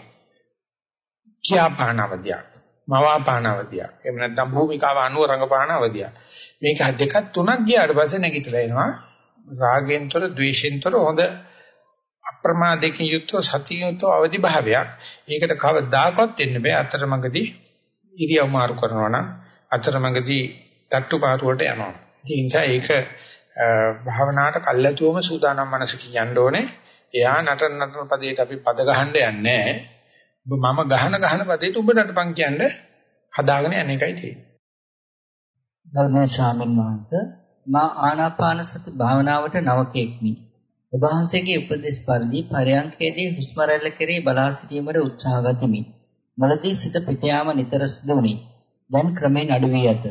කියාපාන අවදිය. මවාපාන අවදිය. එහෙම නැත්නම් භූමිකාව අනුව රංගපාන අවදිය. මේක දෙකක් තුනක් ගියාට පස්සේ නැගිටලා එනවා. රාගෙන් තොර ద్వේෂෙන් තොර හොඳ අප්‍රමාදයෙන් යුක්තව සතියෙන් යුක්තව අවදි භාවයක්. ඒකට කවදාකවත් එන්න බෑ අතරමඟදී ඉරියව් මාරු කරනවා නම් අතරමඟදී තට්ටු පාරුවට යනවා. ඒ නිසා ඒක භාවනාවට කල්ැතුවම සූදානම් මනස කියන්න ඕනේ. එයා නටන නටන පදේට අපි පද ගහන්න යන්නේ මම ගහන ගහන පදේට ඔබ නටපන් කියන්නේ හදාගෙන යන එකයි තියෙන්නේ. ගෞරවනීය ස්වාමීන් වහන්සේ මා ආනාපාන සති භාවනාවට නවකෙක්මි. ඔබ වහන්සේගේ උපදෙස් පරිදි පරයන්කේදී හුස්ම රැල්ල කෙරෙහි බලා සිටීමට උත්සාහ ගතිමි. මුලදී සිත පිට යාම නිතර සිදු වුණි. දැන් ක්‍රමෙන් අඩු වී ඇත.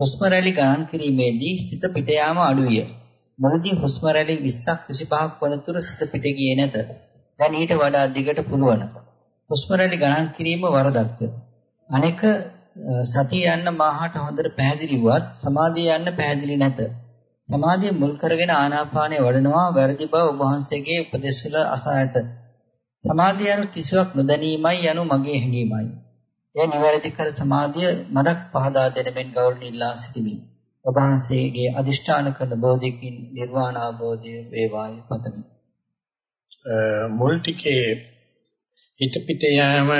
හුස්ම රැලි ගණන් කිරීමේදී සිත පිට යාම අඩු විය. මුලදී හුස්ම රැලි 20ක් 25ක් වනතුරු සිත පිට ගියේ නැත. දැන් ඊට වඩා දිගට පුළුවන්. හුස්ම රැලි ගණන් කිරීම වරදක්ද? අනෙක සතිය යන්න මාහට හොඳට පැහැදිලි වුවත් සමාධිය යන්න පැහැදිලි නැත. සමාධිය මුල් කරගෙන ආනාපානය වඩනවා වැරදි බව ඔබ වහන්සේගේ උපදෙස් වල අසා ඇත. සමාධිය යනු කිසිවක් නොදැනීමයි යනු මගේ හැඟීමයි. එය නිවැරදි කර සමාධිය මඩක් පහදා දෙන මෙන් ගෞරවණීය ඉල්ලා සිටිමි. ඔබ වහන්සේගේ අදිෂ්ඨාන කරන බෝධිකින් නිර්වාණ අවබෝධය වේවායි පතමි. මුල් ටිකේ හිත පිට යෑම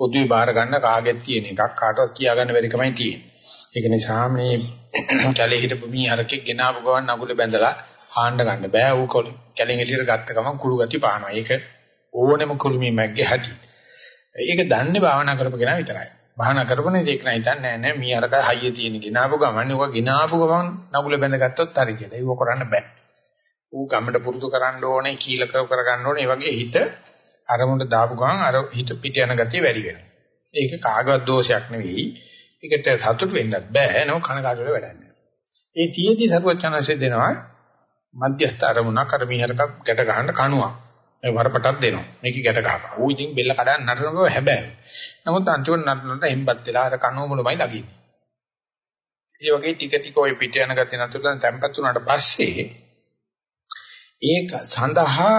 පොදුවේ බාර ගන්න කාගෙත් තියෙන එකක් කාටවත් කියා ගන්න බැරි කමයි තියෙන්නේ. ඒක නිසා මේ කැලේ හිටපු මී හරකෙක් ගෙනාවු ගමන් නගුල බැඳලා හාන්න ගන්න බෑ. ඌ කැලෙන් එළියට ගත්ත ගමන් කුළු ගති පානවා. ඒක ඕනෙම කුළුමී මැග්ගේ හැටි. ඒක දන්නේ භාවනා කරපු කෙනා විතරයි. භාවනා කරපනේ ඒක නෑ හිතන්නේ නෑ නෑ මී අරක හයිය තියෙන ගෙනාවු ගමන් ඔක ගෙනාවු ගමන් නගුල බැඳගත්තොත් හරි කියලා. ඒක කරන්න බෑ. ඌ ගමඩ පුරුදු කරන්න ඕනේ, කීල කර කර ගන්න ඕනේ. ඒ වගේ හිත අරමුණට දාපු ගමන් අර හිත පිට යන ගතිය වැඩි වෙනවා. ඒක කාගවත් දෝෂයක් නෙවෙයි. ඒකට සතුට වෙන්නත් බෑ. නෝ කනකාටට වැඩන්නේ. ඒ තියේදී සරුවචනanse දෙනවා මධ්‍යස්ථ අරමුණක් අර මීහරක ගැට ගන්න කණුවක්. ඒ වරපටක් දෙනවා. මේක ගැට ගහපන්. ඌ ඉතින් බෙල්ල කඩන්න නටනකෝ හැබැයි. නමුත් අන්තිමට නටනට එම්බත් වෙලා අර කණුව මුලමයි ලගින්නේ. ඒ වගේ ටික ටික ওই පිට යන ගතිය නතුලන් තැම්පත් වුණාට පස්සේ ඒක සඳහා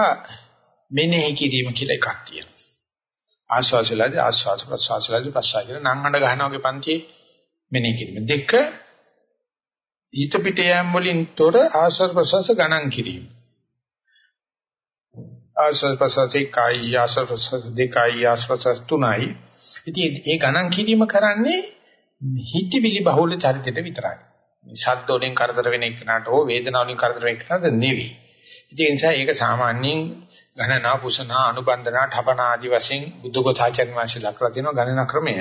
මෙනෙහි කිරීම කියලා එකක් තියෙනවා. ආස්වාසලදී ආස්වාස ප්‍රසවාසලදී ප්‍රසවාස කියලා නම් අඬ ගන්නවා වගේ පන්තියේ මෙනෙහි කිරීම. දෙක ඊට පිට යෑම වලින් තොර ආස්වාස ප්‍රසවාස ගණන් කිරීම. ආස්වාද ප්‍රසවාස එකයි ආස්වාද ප්‍රසවාස දෙකයි ආස්වාද ප්‍රසවාස තුනයි. ඉතින් ඒ ගණන් කිරීම කරන්නේ හිතවිලි බහුල චරිතයට විතරයි. මේ ශබ්ද වලින් කරදර වෙන එකනට හෝ වේදනාව වලින් කරදර වෙන එකනට නෙවෙයි. ඉතින් ඒ නිසා ඒක සාමාන්‍යයෙන් ගණනා පුසනා අනුබන්ධනා ඨපනා ආදි වශයෙන් බුද්ධඝෝසාචර්ය වංශය දක්වලා තියෙනවා ගණන ක්‍රමය.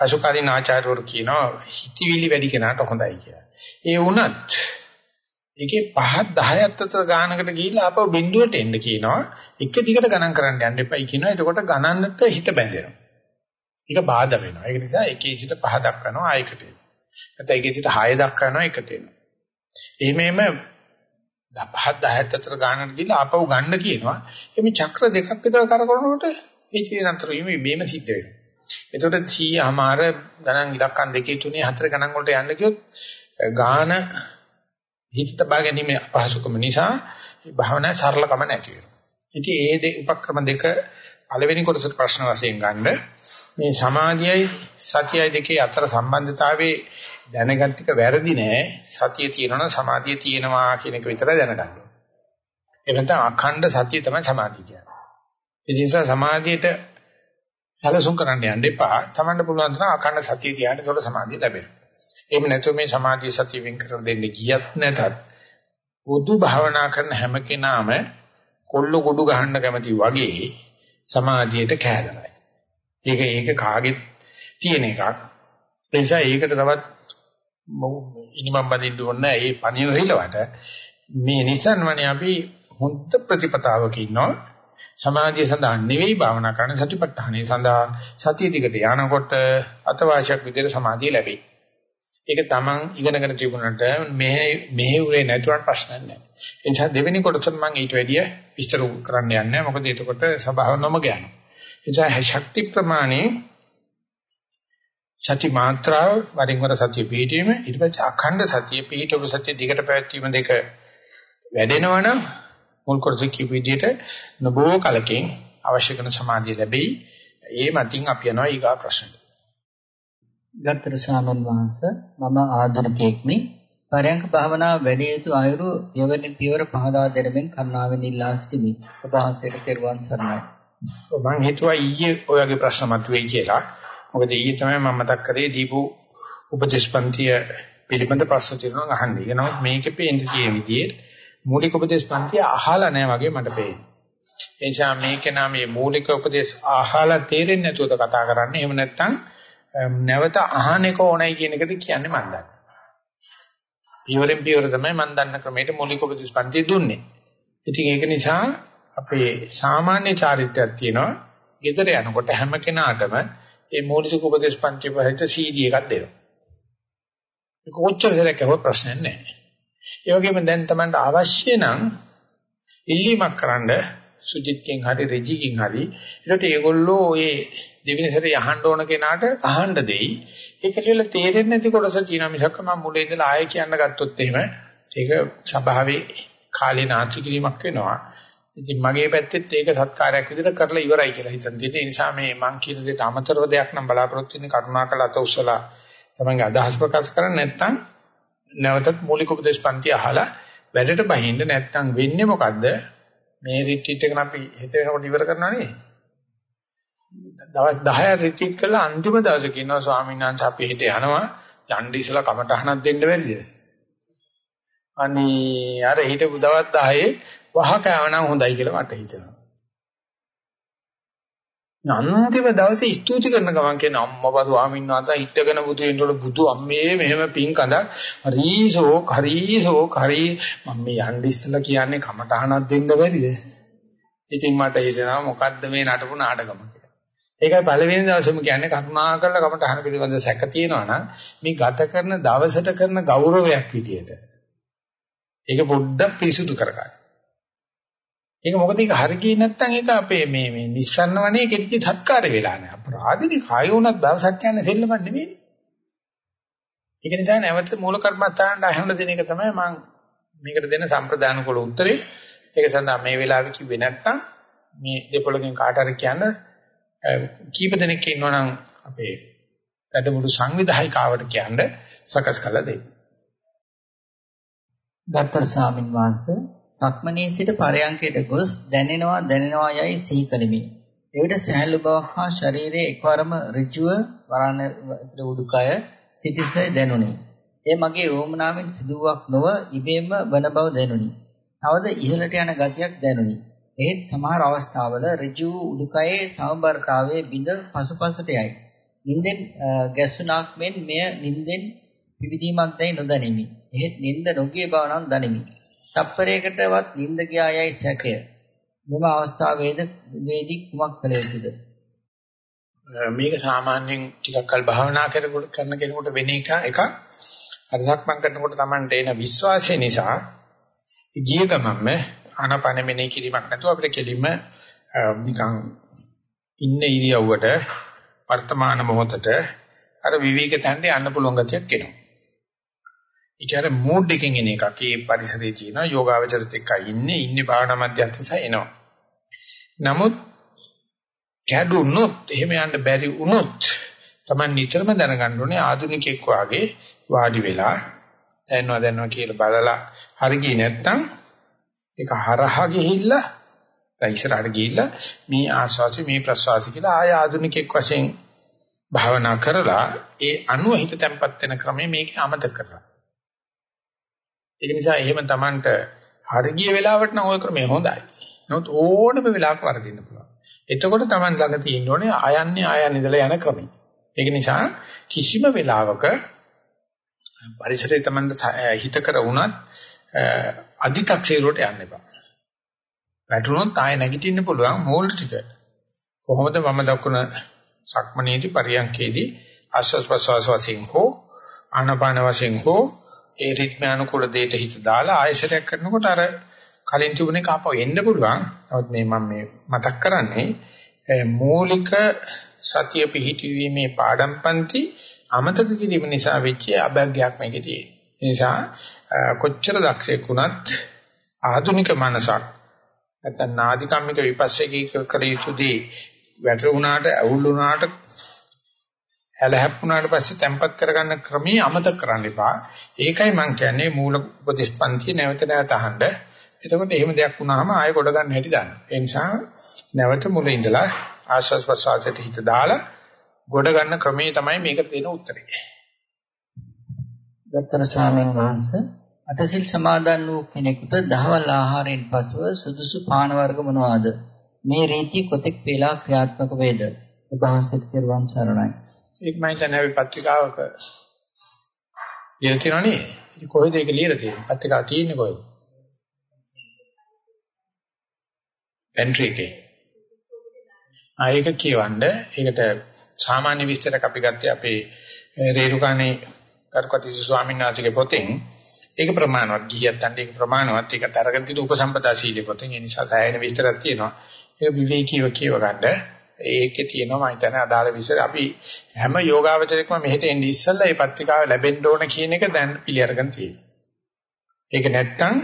පසුකාලීන ආචාර්යවරු කියනවා හිතවිලි වැඩි කෙනාට හොඳයි කියලා. ඒ වුණත් ඒකේ 5ක් 10ක් අතර ගානකට ගිහිල්ලා ආපහු බිඳුවට එන්න කියනවා. එක දිගට ගණන් කරන්න යන්න එපයි කියනවා. එතකොට ගණන්නට හිත බැඳෙනවා. ඒක බාධා වෙනවා. ඒක නිසා එකේ සිට 5 දක්වනවා ආයකට එනවා. නැත්නම් එකේ සිට 6 දක්වනවා එකට එනවා. එහෙමෙම 5ක් 10ක් අතර ගානකට ගිහිල්ලා ආපහු ගන්න කියනවා. එමේ චක්‍ර දෙකක් විතර කරකවනකොට මේ චේනතර වීම මේම සිද්ධ වෙනවා. එතකොට 100 අමාර ගණන් ඉලක්කම් දෙකේ තුනේ හතර ගණන් වලට යන්න ගියොත් ගාන හිත තබා ගැනීම අපහසුකම නිසා භාවනා සරලකම නැති වෙනවා. ඉතින් ඒ දෙ උපක්‍රම දෙක පළවෙනි කොටසට ප්‍රශ්න වශයෙන් ගන්න මේ සමාධියයි සතියයි දෙකේ අතර සම්බන්ධතාවයේ දැනගත් ටික වැරදි නෑ සතිය තියෙනවා සමාධිය තියෙනවා කියන එක විතරයි දැනගන්න ඕනේ. ඒ නැත්නම් අඛණ්ඩ සතිය තමයි සමාධිය කියන්නේ. ඒ නිසා සමාධියට සැලසුම් කරන්න යන්න එපා. Tamanට පුළුවන් තරම් අඛණ්ඩ සතිය තියාගෙන ඒතකොට සමාධිය ලැබෙනවා. එහෙම නැතුව මේ සමාධිය සතිය වෙන් කර දෙන්න ගියත් නැතත් බුදු භාවනා කරන හැම කෙනාම කොල්ල ගොඩු ගහන්න කැමති වගේ සමාධියට කෑදරයි. ඒක ඒක කාගෙත් තියෙන එකක්. ඒ නිසා ඒකට තවත් ඉනිමම් බඳින්න ඕනේ ඒ පණින රිලවට මේ නිසන්වනේ අපි හොඳ ප්‍රතිපතාවක ඉන්නවා. සමාධිය සඳහා නෙවෙයි භාවනා කරන්නේ සතිපට්ඨානය සඳහා සතිය දිගට යනකොට අතවාසියක් විදිහට සමාධිය ලැබෙයි. ඒක තමන් ඉගෙනගෙන තිබුණාට මෙහෙ මෙහෙුවේ නැතුවට ප්‍රශ්නයක් නැහැ. ඒ නිසා දෙවෙනි කොටස මම ඊට වැඩිය විස්තර කරන්න යන්නේ නැහැ. මොකද එතකොට සබාව නොමග යනවා. ඒ නිසා ශක්ති ප්‍රමාණය සති මාත්‍රාව වරින් වර සතිය පිටීම ඊට පස්සේ අඛණ්ඩ සතිය පිටවපු සතිය දිගට පැවැත්වීම දෙක වැඩෙනවනම් මුල් කොටස කියපු විදිහට නබෝ කලකින් අවශ්‍ය කරන සමාධිය ලැබෙයි. ඒ මතින් අපි යනවා ඊගා ප්‍රශ්නට. ගත්තර ස්වාමීන් වහන්සේ මම ආධුනිකයෙක්මි. පරයන්ක භාවනාව වැඩි යුතු අයුරු පියවරින් පියවර පහදා දෙනමින් කරුණාවෙන් ඉල්ලා සිටිමි. ඔබ වහන්සේට තෙරුවන් සරණයි. මම හිතුවා ඊයේ ඔයගේ ප්‍රශ්න මතුවේ කියලා. මොකද ඊයේ තමයි මම මතක් කරේ දීපු උපදේශපන්තිය පිළිබඳ ප්‍රශ්න තියෙනවා අහන්නේ. ඒක නමුත් මේකේ පේන්න තියෙන විදිහේ මූලික උපදේශපන්තිය අහලා නැහැ වගේ මට පේන්නේ. ඒ නිසා මේකේ නම් මේ මූලික උපදේශ අහලා තේරෙන්නේ නැතුවද කතා කරන්නේ. එහෙම නැත්නම් නැවත අහන එක ඕනයි කියන එකද කියන්නේ මම දන්නේ. පියවරෙන් පියවර තමයි මම දන්න ක්‍රමයට මූලික උපදේශපන්තිය දුන්නේ. ඉතින් ඒක නිසා අපේ සාමාන්‍ය චාරිත්‍රයක් තියෙනවා. ගෙදර යනකොට හැම කෙනාටම මේ මූලික උපදේශපන්තිය පහට CD එකක් දෙනවා. ඒක කොච්චර සැරයක් ඇහුවත් ප්‍රශ්නයක් නැහැ. ඒ වගේම දැන් Tamanට අවශ්‍ය නම් ඉල්ලීමක් කරන්න සුජිත්ගෙන් හරි රෙජිගෙන් හරි ඒකට ඒගොල්ලෝ ඔය දෙවෙනි සැරේ අහන්න ඕන කෙනාට අහන්න දෙයි. ඒක කියලා තේරෙන්නේ නැති කොටස තියෙනවා මිසක් මම මුලින් ඉඳලා ආයෙ කියන්න ගත්තොත් එහෙම ඒක ස්වභාවයේ කාලේ නාස්ති කිරීමක් වෙනවා. ඉතින් මගේ පැත්තෙත් ඒක සත්කාරයක් විදිහට කරලා ඉවරයි කියලා හිතන් තියෙන නිසා මේ මං කියන දෙයට අමතරව දෙයක් නම් බලාපොරොත්තු වෙන්නේ කරුණාකර අත උස්සලා තමන්ගේ අදහස් ප්‍රකාශ කරන්නේ නැත්නම් නැවතත් මූලික උපදේශ පන්ති අහලා වැඩට බහින්න නැත්නම් වෙන්නේ මොකද්ද මේ රිට්‍රීට් එක අපි හිත වෙනකොට ඉවර කරනවා නේ. දවස් 10 රිට්‍රීට් කළා අන්තිම දවසේ කියනවා ස්වාමීන් වහන්සේ අපි හෙට යනවා යන්න ඉස්සලා කමටහනක් දෙන්න බැරිද? අනේ අර හිටපු දවස් 10 වහ කෑවනම් හොඳයි කියලා මට හිතෙනවා. අන්තිම දවසේ ස්තුති කරන ගමන් කියන අම්මපා ස්වාමීන් වහන්සේ හිටගෙන බුදු වෙනකොට බුදු අම්මේ මෙහෙම පිං කඳක් හරිසෝ හරිසෝ හරි මම මේ යන්න ඉස්සලා කියන්නේ කමටහනක් දෙන්න බැරිද? ඉතින් මට හිතෙනවා මොකද්ද මේ නටපු නාටකම කියලා. ඒකයි පළවෙනි දවසේම කියන්නේ කරුණාකරලා කමටහන පිළිබඳ සැක තියෙනවා නම් මේ ගත කරන දවසට කරන ගෞරවයක් විදියට ඒක පොඩ්ඩක් පිරිසුදු කරගන්න. ඒක මොකද ඒක හරි ගියේ නැත්නම් ඒක අපේ මේ මේ නිස්සන්න වනේ කෙටිච සත්කාර වෙලා නැහැ. අපරාධිනේ කාය වුණත් දවසක් යන සෙල්ලමක් නෙමෙයි. ඒක නිසා නැවත මූල කර්මත්තාන්ට අහන්න දෙන එක තමයි මම මේකට දෙන සම්ප්‍රදාන කුල උත්තරේ. ඒක සඳහා මේ වෙලාවේ කිව්වේ නැත්නම් මේ දෙපොළකින් කාට හරි කියන්න කීප දෙනෙක් ඉන්නවනම් අපේ වැඩමුළු සංවිධායකාවට කියන්න සකස් කළා දෙන්න. දත්තර ස්වාමින් වහන්සේ සක්මණේ සිට පරයන්කයට ගොස් දැනෙනවා දැනෙනවා යයි සිහි කළෙමි. එවිට සහැල්ලු බවක් හා ශරීරයේ එකවරම ඍජුව වරණ උඩුකය සිටිසේ දැනුනි. ඒ මගේ වොමනාවෙන් සිදුවක් නොව ඉබේම වන බව දැනුනි. තවද ඉහළට යන ගතියක් දැනුනි. එහෙත් සමහර අවස්ථාවල ඍජු උඩුකයේ සමබරතාවයේ බිඳ පසුපසට යයි. නින්දෙන් ගැස්සුණක් මෙන් මෙය නින්දෙන් පිවිදීමක් දැයි නොදැනිමි. එහෙත් නින්ද නොගිය බව නම් දනිමි. තප්පරයකටවත් නිින්ද ගියා යයි සැකය. මෙම අවස්ථාවේද වේදී කුමක් කළ යුතුද? මේක සාමාන්‍යයෙන් ටිකක් කල් භාවනා කරනකොට කරන කෙනෙකුට වෙන එක එකක්. අර සක්මන් කරනකොට Tamanට එන විශ්වාසය නිසා ගිය ගමන්ම ආනාපාන මෙනෙහි කිරීමක් නැතුව අපිට කෙලින්ම නිකන් ඉන්න ඉරියව්වට වර්තමාන මොහොතට අර විවේක තැන්නේ යන්න පුළුවන් ගතියක් එනවා. ඒකර මූඩ් එකකින් එන එකක්. ඒ පරිසරයේ තියෙන යෝගාවචරත් එක්කයි ඉන්නේ. ඉන්නේ භාවනා මධ්‍යස්ථස එනවා. නමුත් කැඩුනොත් එහෙම යන්න බැරි වුණොත් Taman නිතරම දැනගන්න ඕනේ ආධුනිකෙක් වාගේ වාඩි වෙලා දැනනවා දැනනවා කියලා බලලා හරි ගියේ නැත්තම් ඒක හරහා ගිහිල්ලා දැන් ඉස්සරහට ගිහිල්ලා මේ ආස්වාසි මේ ප්‍රස්වාසි කියලා ආය ආධුනිකෙක් වශයෙන් භාවනා කරලා ඒ අනුව හිත තැම්පත් වෙන ක්‍රමය මේක අමතක කරලා ඒක නිසා එහෙම Tamanට හරගිය වෙලාවට නම් ওই ක්‍රමය හොඳයි. නමුත් ඕනම වෙලාවක වරදින්න පුළුවන්. එතකොට Taman ළඟ තියෙන්න ඕනේ ආයන්නේ ආයන්නේ ඉඳලා යන ක්‍රමය. ඒක නිසා කිසිම වෙලාවක පරිසරයේ Taman හිතකර වුණත් අදි탁ෂීරුවට යන්න එපා. වැටුණොත් ආය නැගිටින්න පුළුවන් මූල ටික. කොහොමද මම දක්වන සක්මනේදී පරියන්කේදී ආස්වාස් ප්‍රසවාස වශයෙන් හෝ ආනපාන වශයෙන් හෝ ඒ රිද්ම අනුකූල දෙයට හිත දාලා ආයශරයක් කරනකොට අර කලින් තිබුණේ කාපව එන්න පුළුවන්. නමුත් මේ මම මේ මතක් කරන්නේ මූලික සතිය පිහිටීමේ පාඩම්පන්ති අමතක කිරීම නිසා වෙච්ච අභග්යක් මේකේ තියෙනවා. ඒ නිසා කොච්චර දක්ෂයෙක් වුණත් ආධුනික මනසක් නැත්නම් නාදිකම්මික විපස්සකී කර යුතුදී වැටුණාට අවුල් වුණාට හැලහැප්පුණාට පස්සේ තැම්පත් කරගන්න ක්‍රමී අමතක කරන්න එපා. ඒකයි මම කියන්නේ මූල උපදේශපන්ති නැවත නැවත අහන්න. එතකොට එහෙම දෙයක් වුණාම ආයෙ කොට ගන්න හැටි දන්න. ඒ නිසා නැවත මුල ඉඳලා ආශ්වාස ප්‍රශ්වාසයට හිත දාලා ගොඩ ගන්න ක්‍රමයේ තමයි මේකට දෙන උත්තරේ. ගත්තර ස්වාමීන් වහන්සේ අටසිල් සමාදන් වූ කෙනෙකුට දහවල් ආහාරයෙන් පසුව සුදුසු පාන වර්ග මොනවාද? මේ රීතිය කොතෙක් වේලා ක්‍රියාත්මක වේද? ඔබ වහන්සේට කෙරුවන් සරණයි. ඒක මම හිතන්නේ අපි පත්‍රිකාවක ලියලා තියෙනවනේ. කොහෙද ඒක ලියලා තියෙන්නේ? පත්‍රිකාව තියෙන්නේ කොහෙද? පෙන්ට්‍රි එකේ. ආ ඒක කියවන්න. ඒකට සාමාන්‍ය විස්තරයක් අපි ගත්තේ අපේ රේරුකානේ කරුකටි ස්වාමීන් වහන්සේගේ පොතෙන්. ඒක ප්‍රමාණවත්. ගියත් අන්න ඒක ප්‍රමාණවත්. ඒක තරගෙන තියෙන උපසම්පදා සීලේ පොතෙන්. ඒ නිසා සෑහෙන විස්තරයක් තියෙනවා. ඒක විවේකීව කියව ගන්න. ඒකේ තියෙනවා මම හිතන්නේ අදාළ විස්තර අපි හැම යෝගාවචරයකම මෙහෙට එන්නේ ඉස්සෙල්ලා මේ පත්‍රිකාව ලැබෙන්න ඕන කියන එක දැන් පිළි අරගෙන තියෙනවා. ඒක නැත්තම්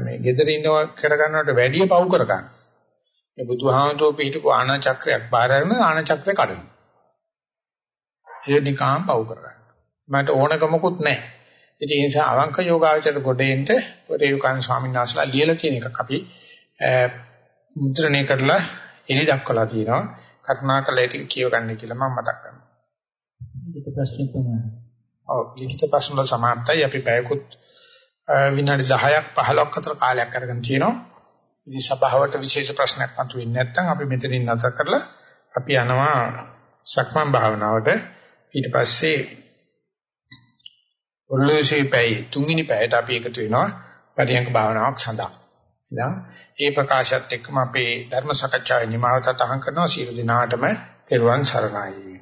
මේ gedara ඉන්නව කරගන්නවට වැඩිය පව් කරගන්න. මේ බුදුහාමතුෝ පිටු ආනා චක්‍රයක් බාර අරගෙන ආනා චක්‍රය කඩනවා. ඒ නිකාම් පව් කරගන්න. මට ඕනකමකුත් නැහැ. ඉතින් ඒ නිසා අවංක යෝගාවචර ගොඩේන්ට රේරුකාණ ස්වාමීන් වහන්සේලා ලියලා තියෙන එකක් අපි මුද්‍රණය කරලා එලි දක්වලා තියෙනවා. කරුණාකරලා ඒක කියව ගන්න කියලා මම මතක් කරනවා. ලිඛිත ප්‍රශ්න තමයි. ඔව් ලිඛිත ප්‍රශ්න වල සමාප්තයි අපි පැයකුත් විනාඩි 10ක් 15ක් අතර කාලයක් අරගෙන තියෙනවා. ඉතින් සභාවට විශේෂ ප්‍රශ්නයක් මතුවෙන්නේ නැත්නම් අපි මෙතනින් නැතර කරලා අපි යනවා සක්මන් භාවනාවට. ඊට පස්සේ ඔල්ලෝසේ පැය තුන්වෙනි පැයට අපි එකතු වෙනවා පරියන්ක භාවනාවක් සඳහා. ඉතින් ඒ ප්‍රකාශයත් එක්කම අපේ ධර්ම සාකච්ඡාවේ නිමාව සටහන් කරනවා සියලු දිනාටම පෙරවන් සරණයි.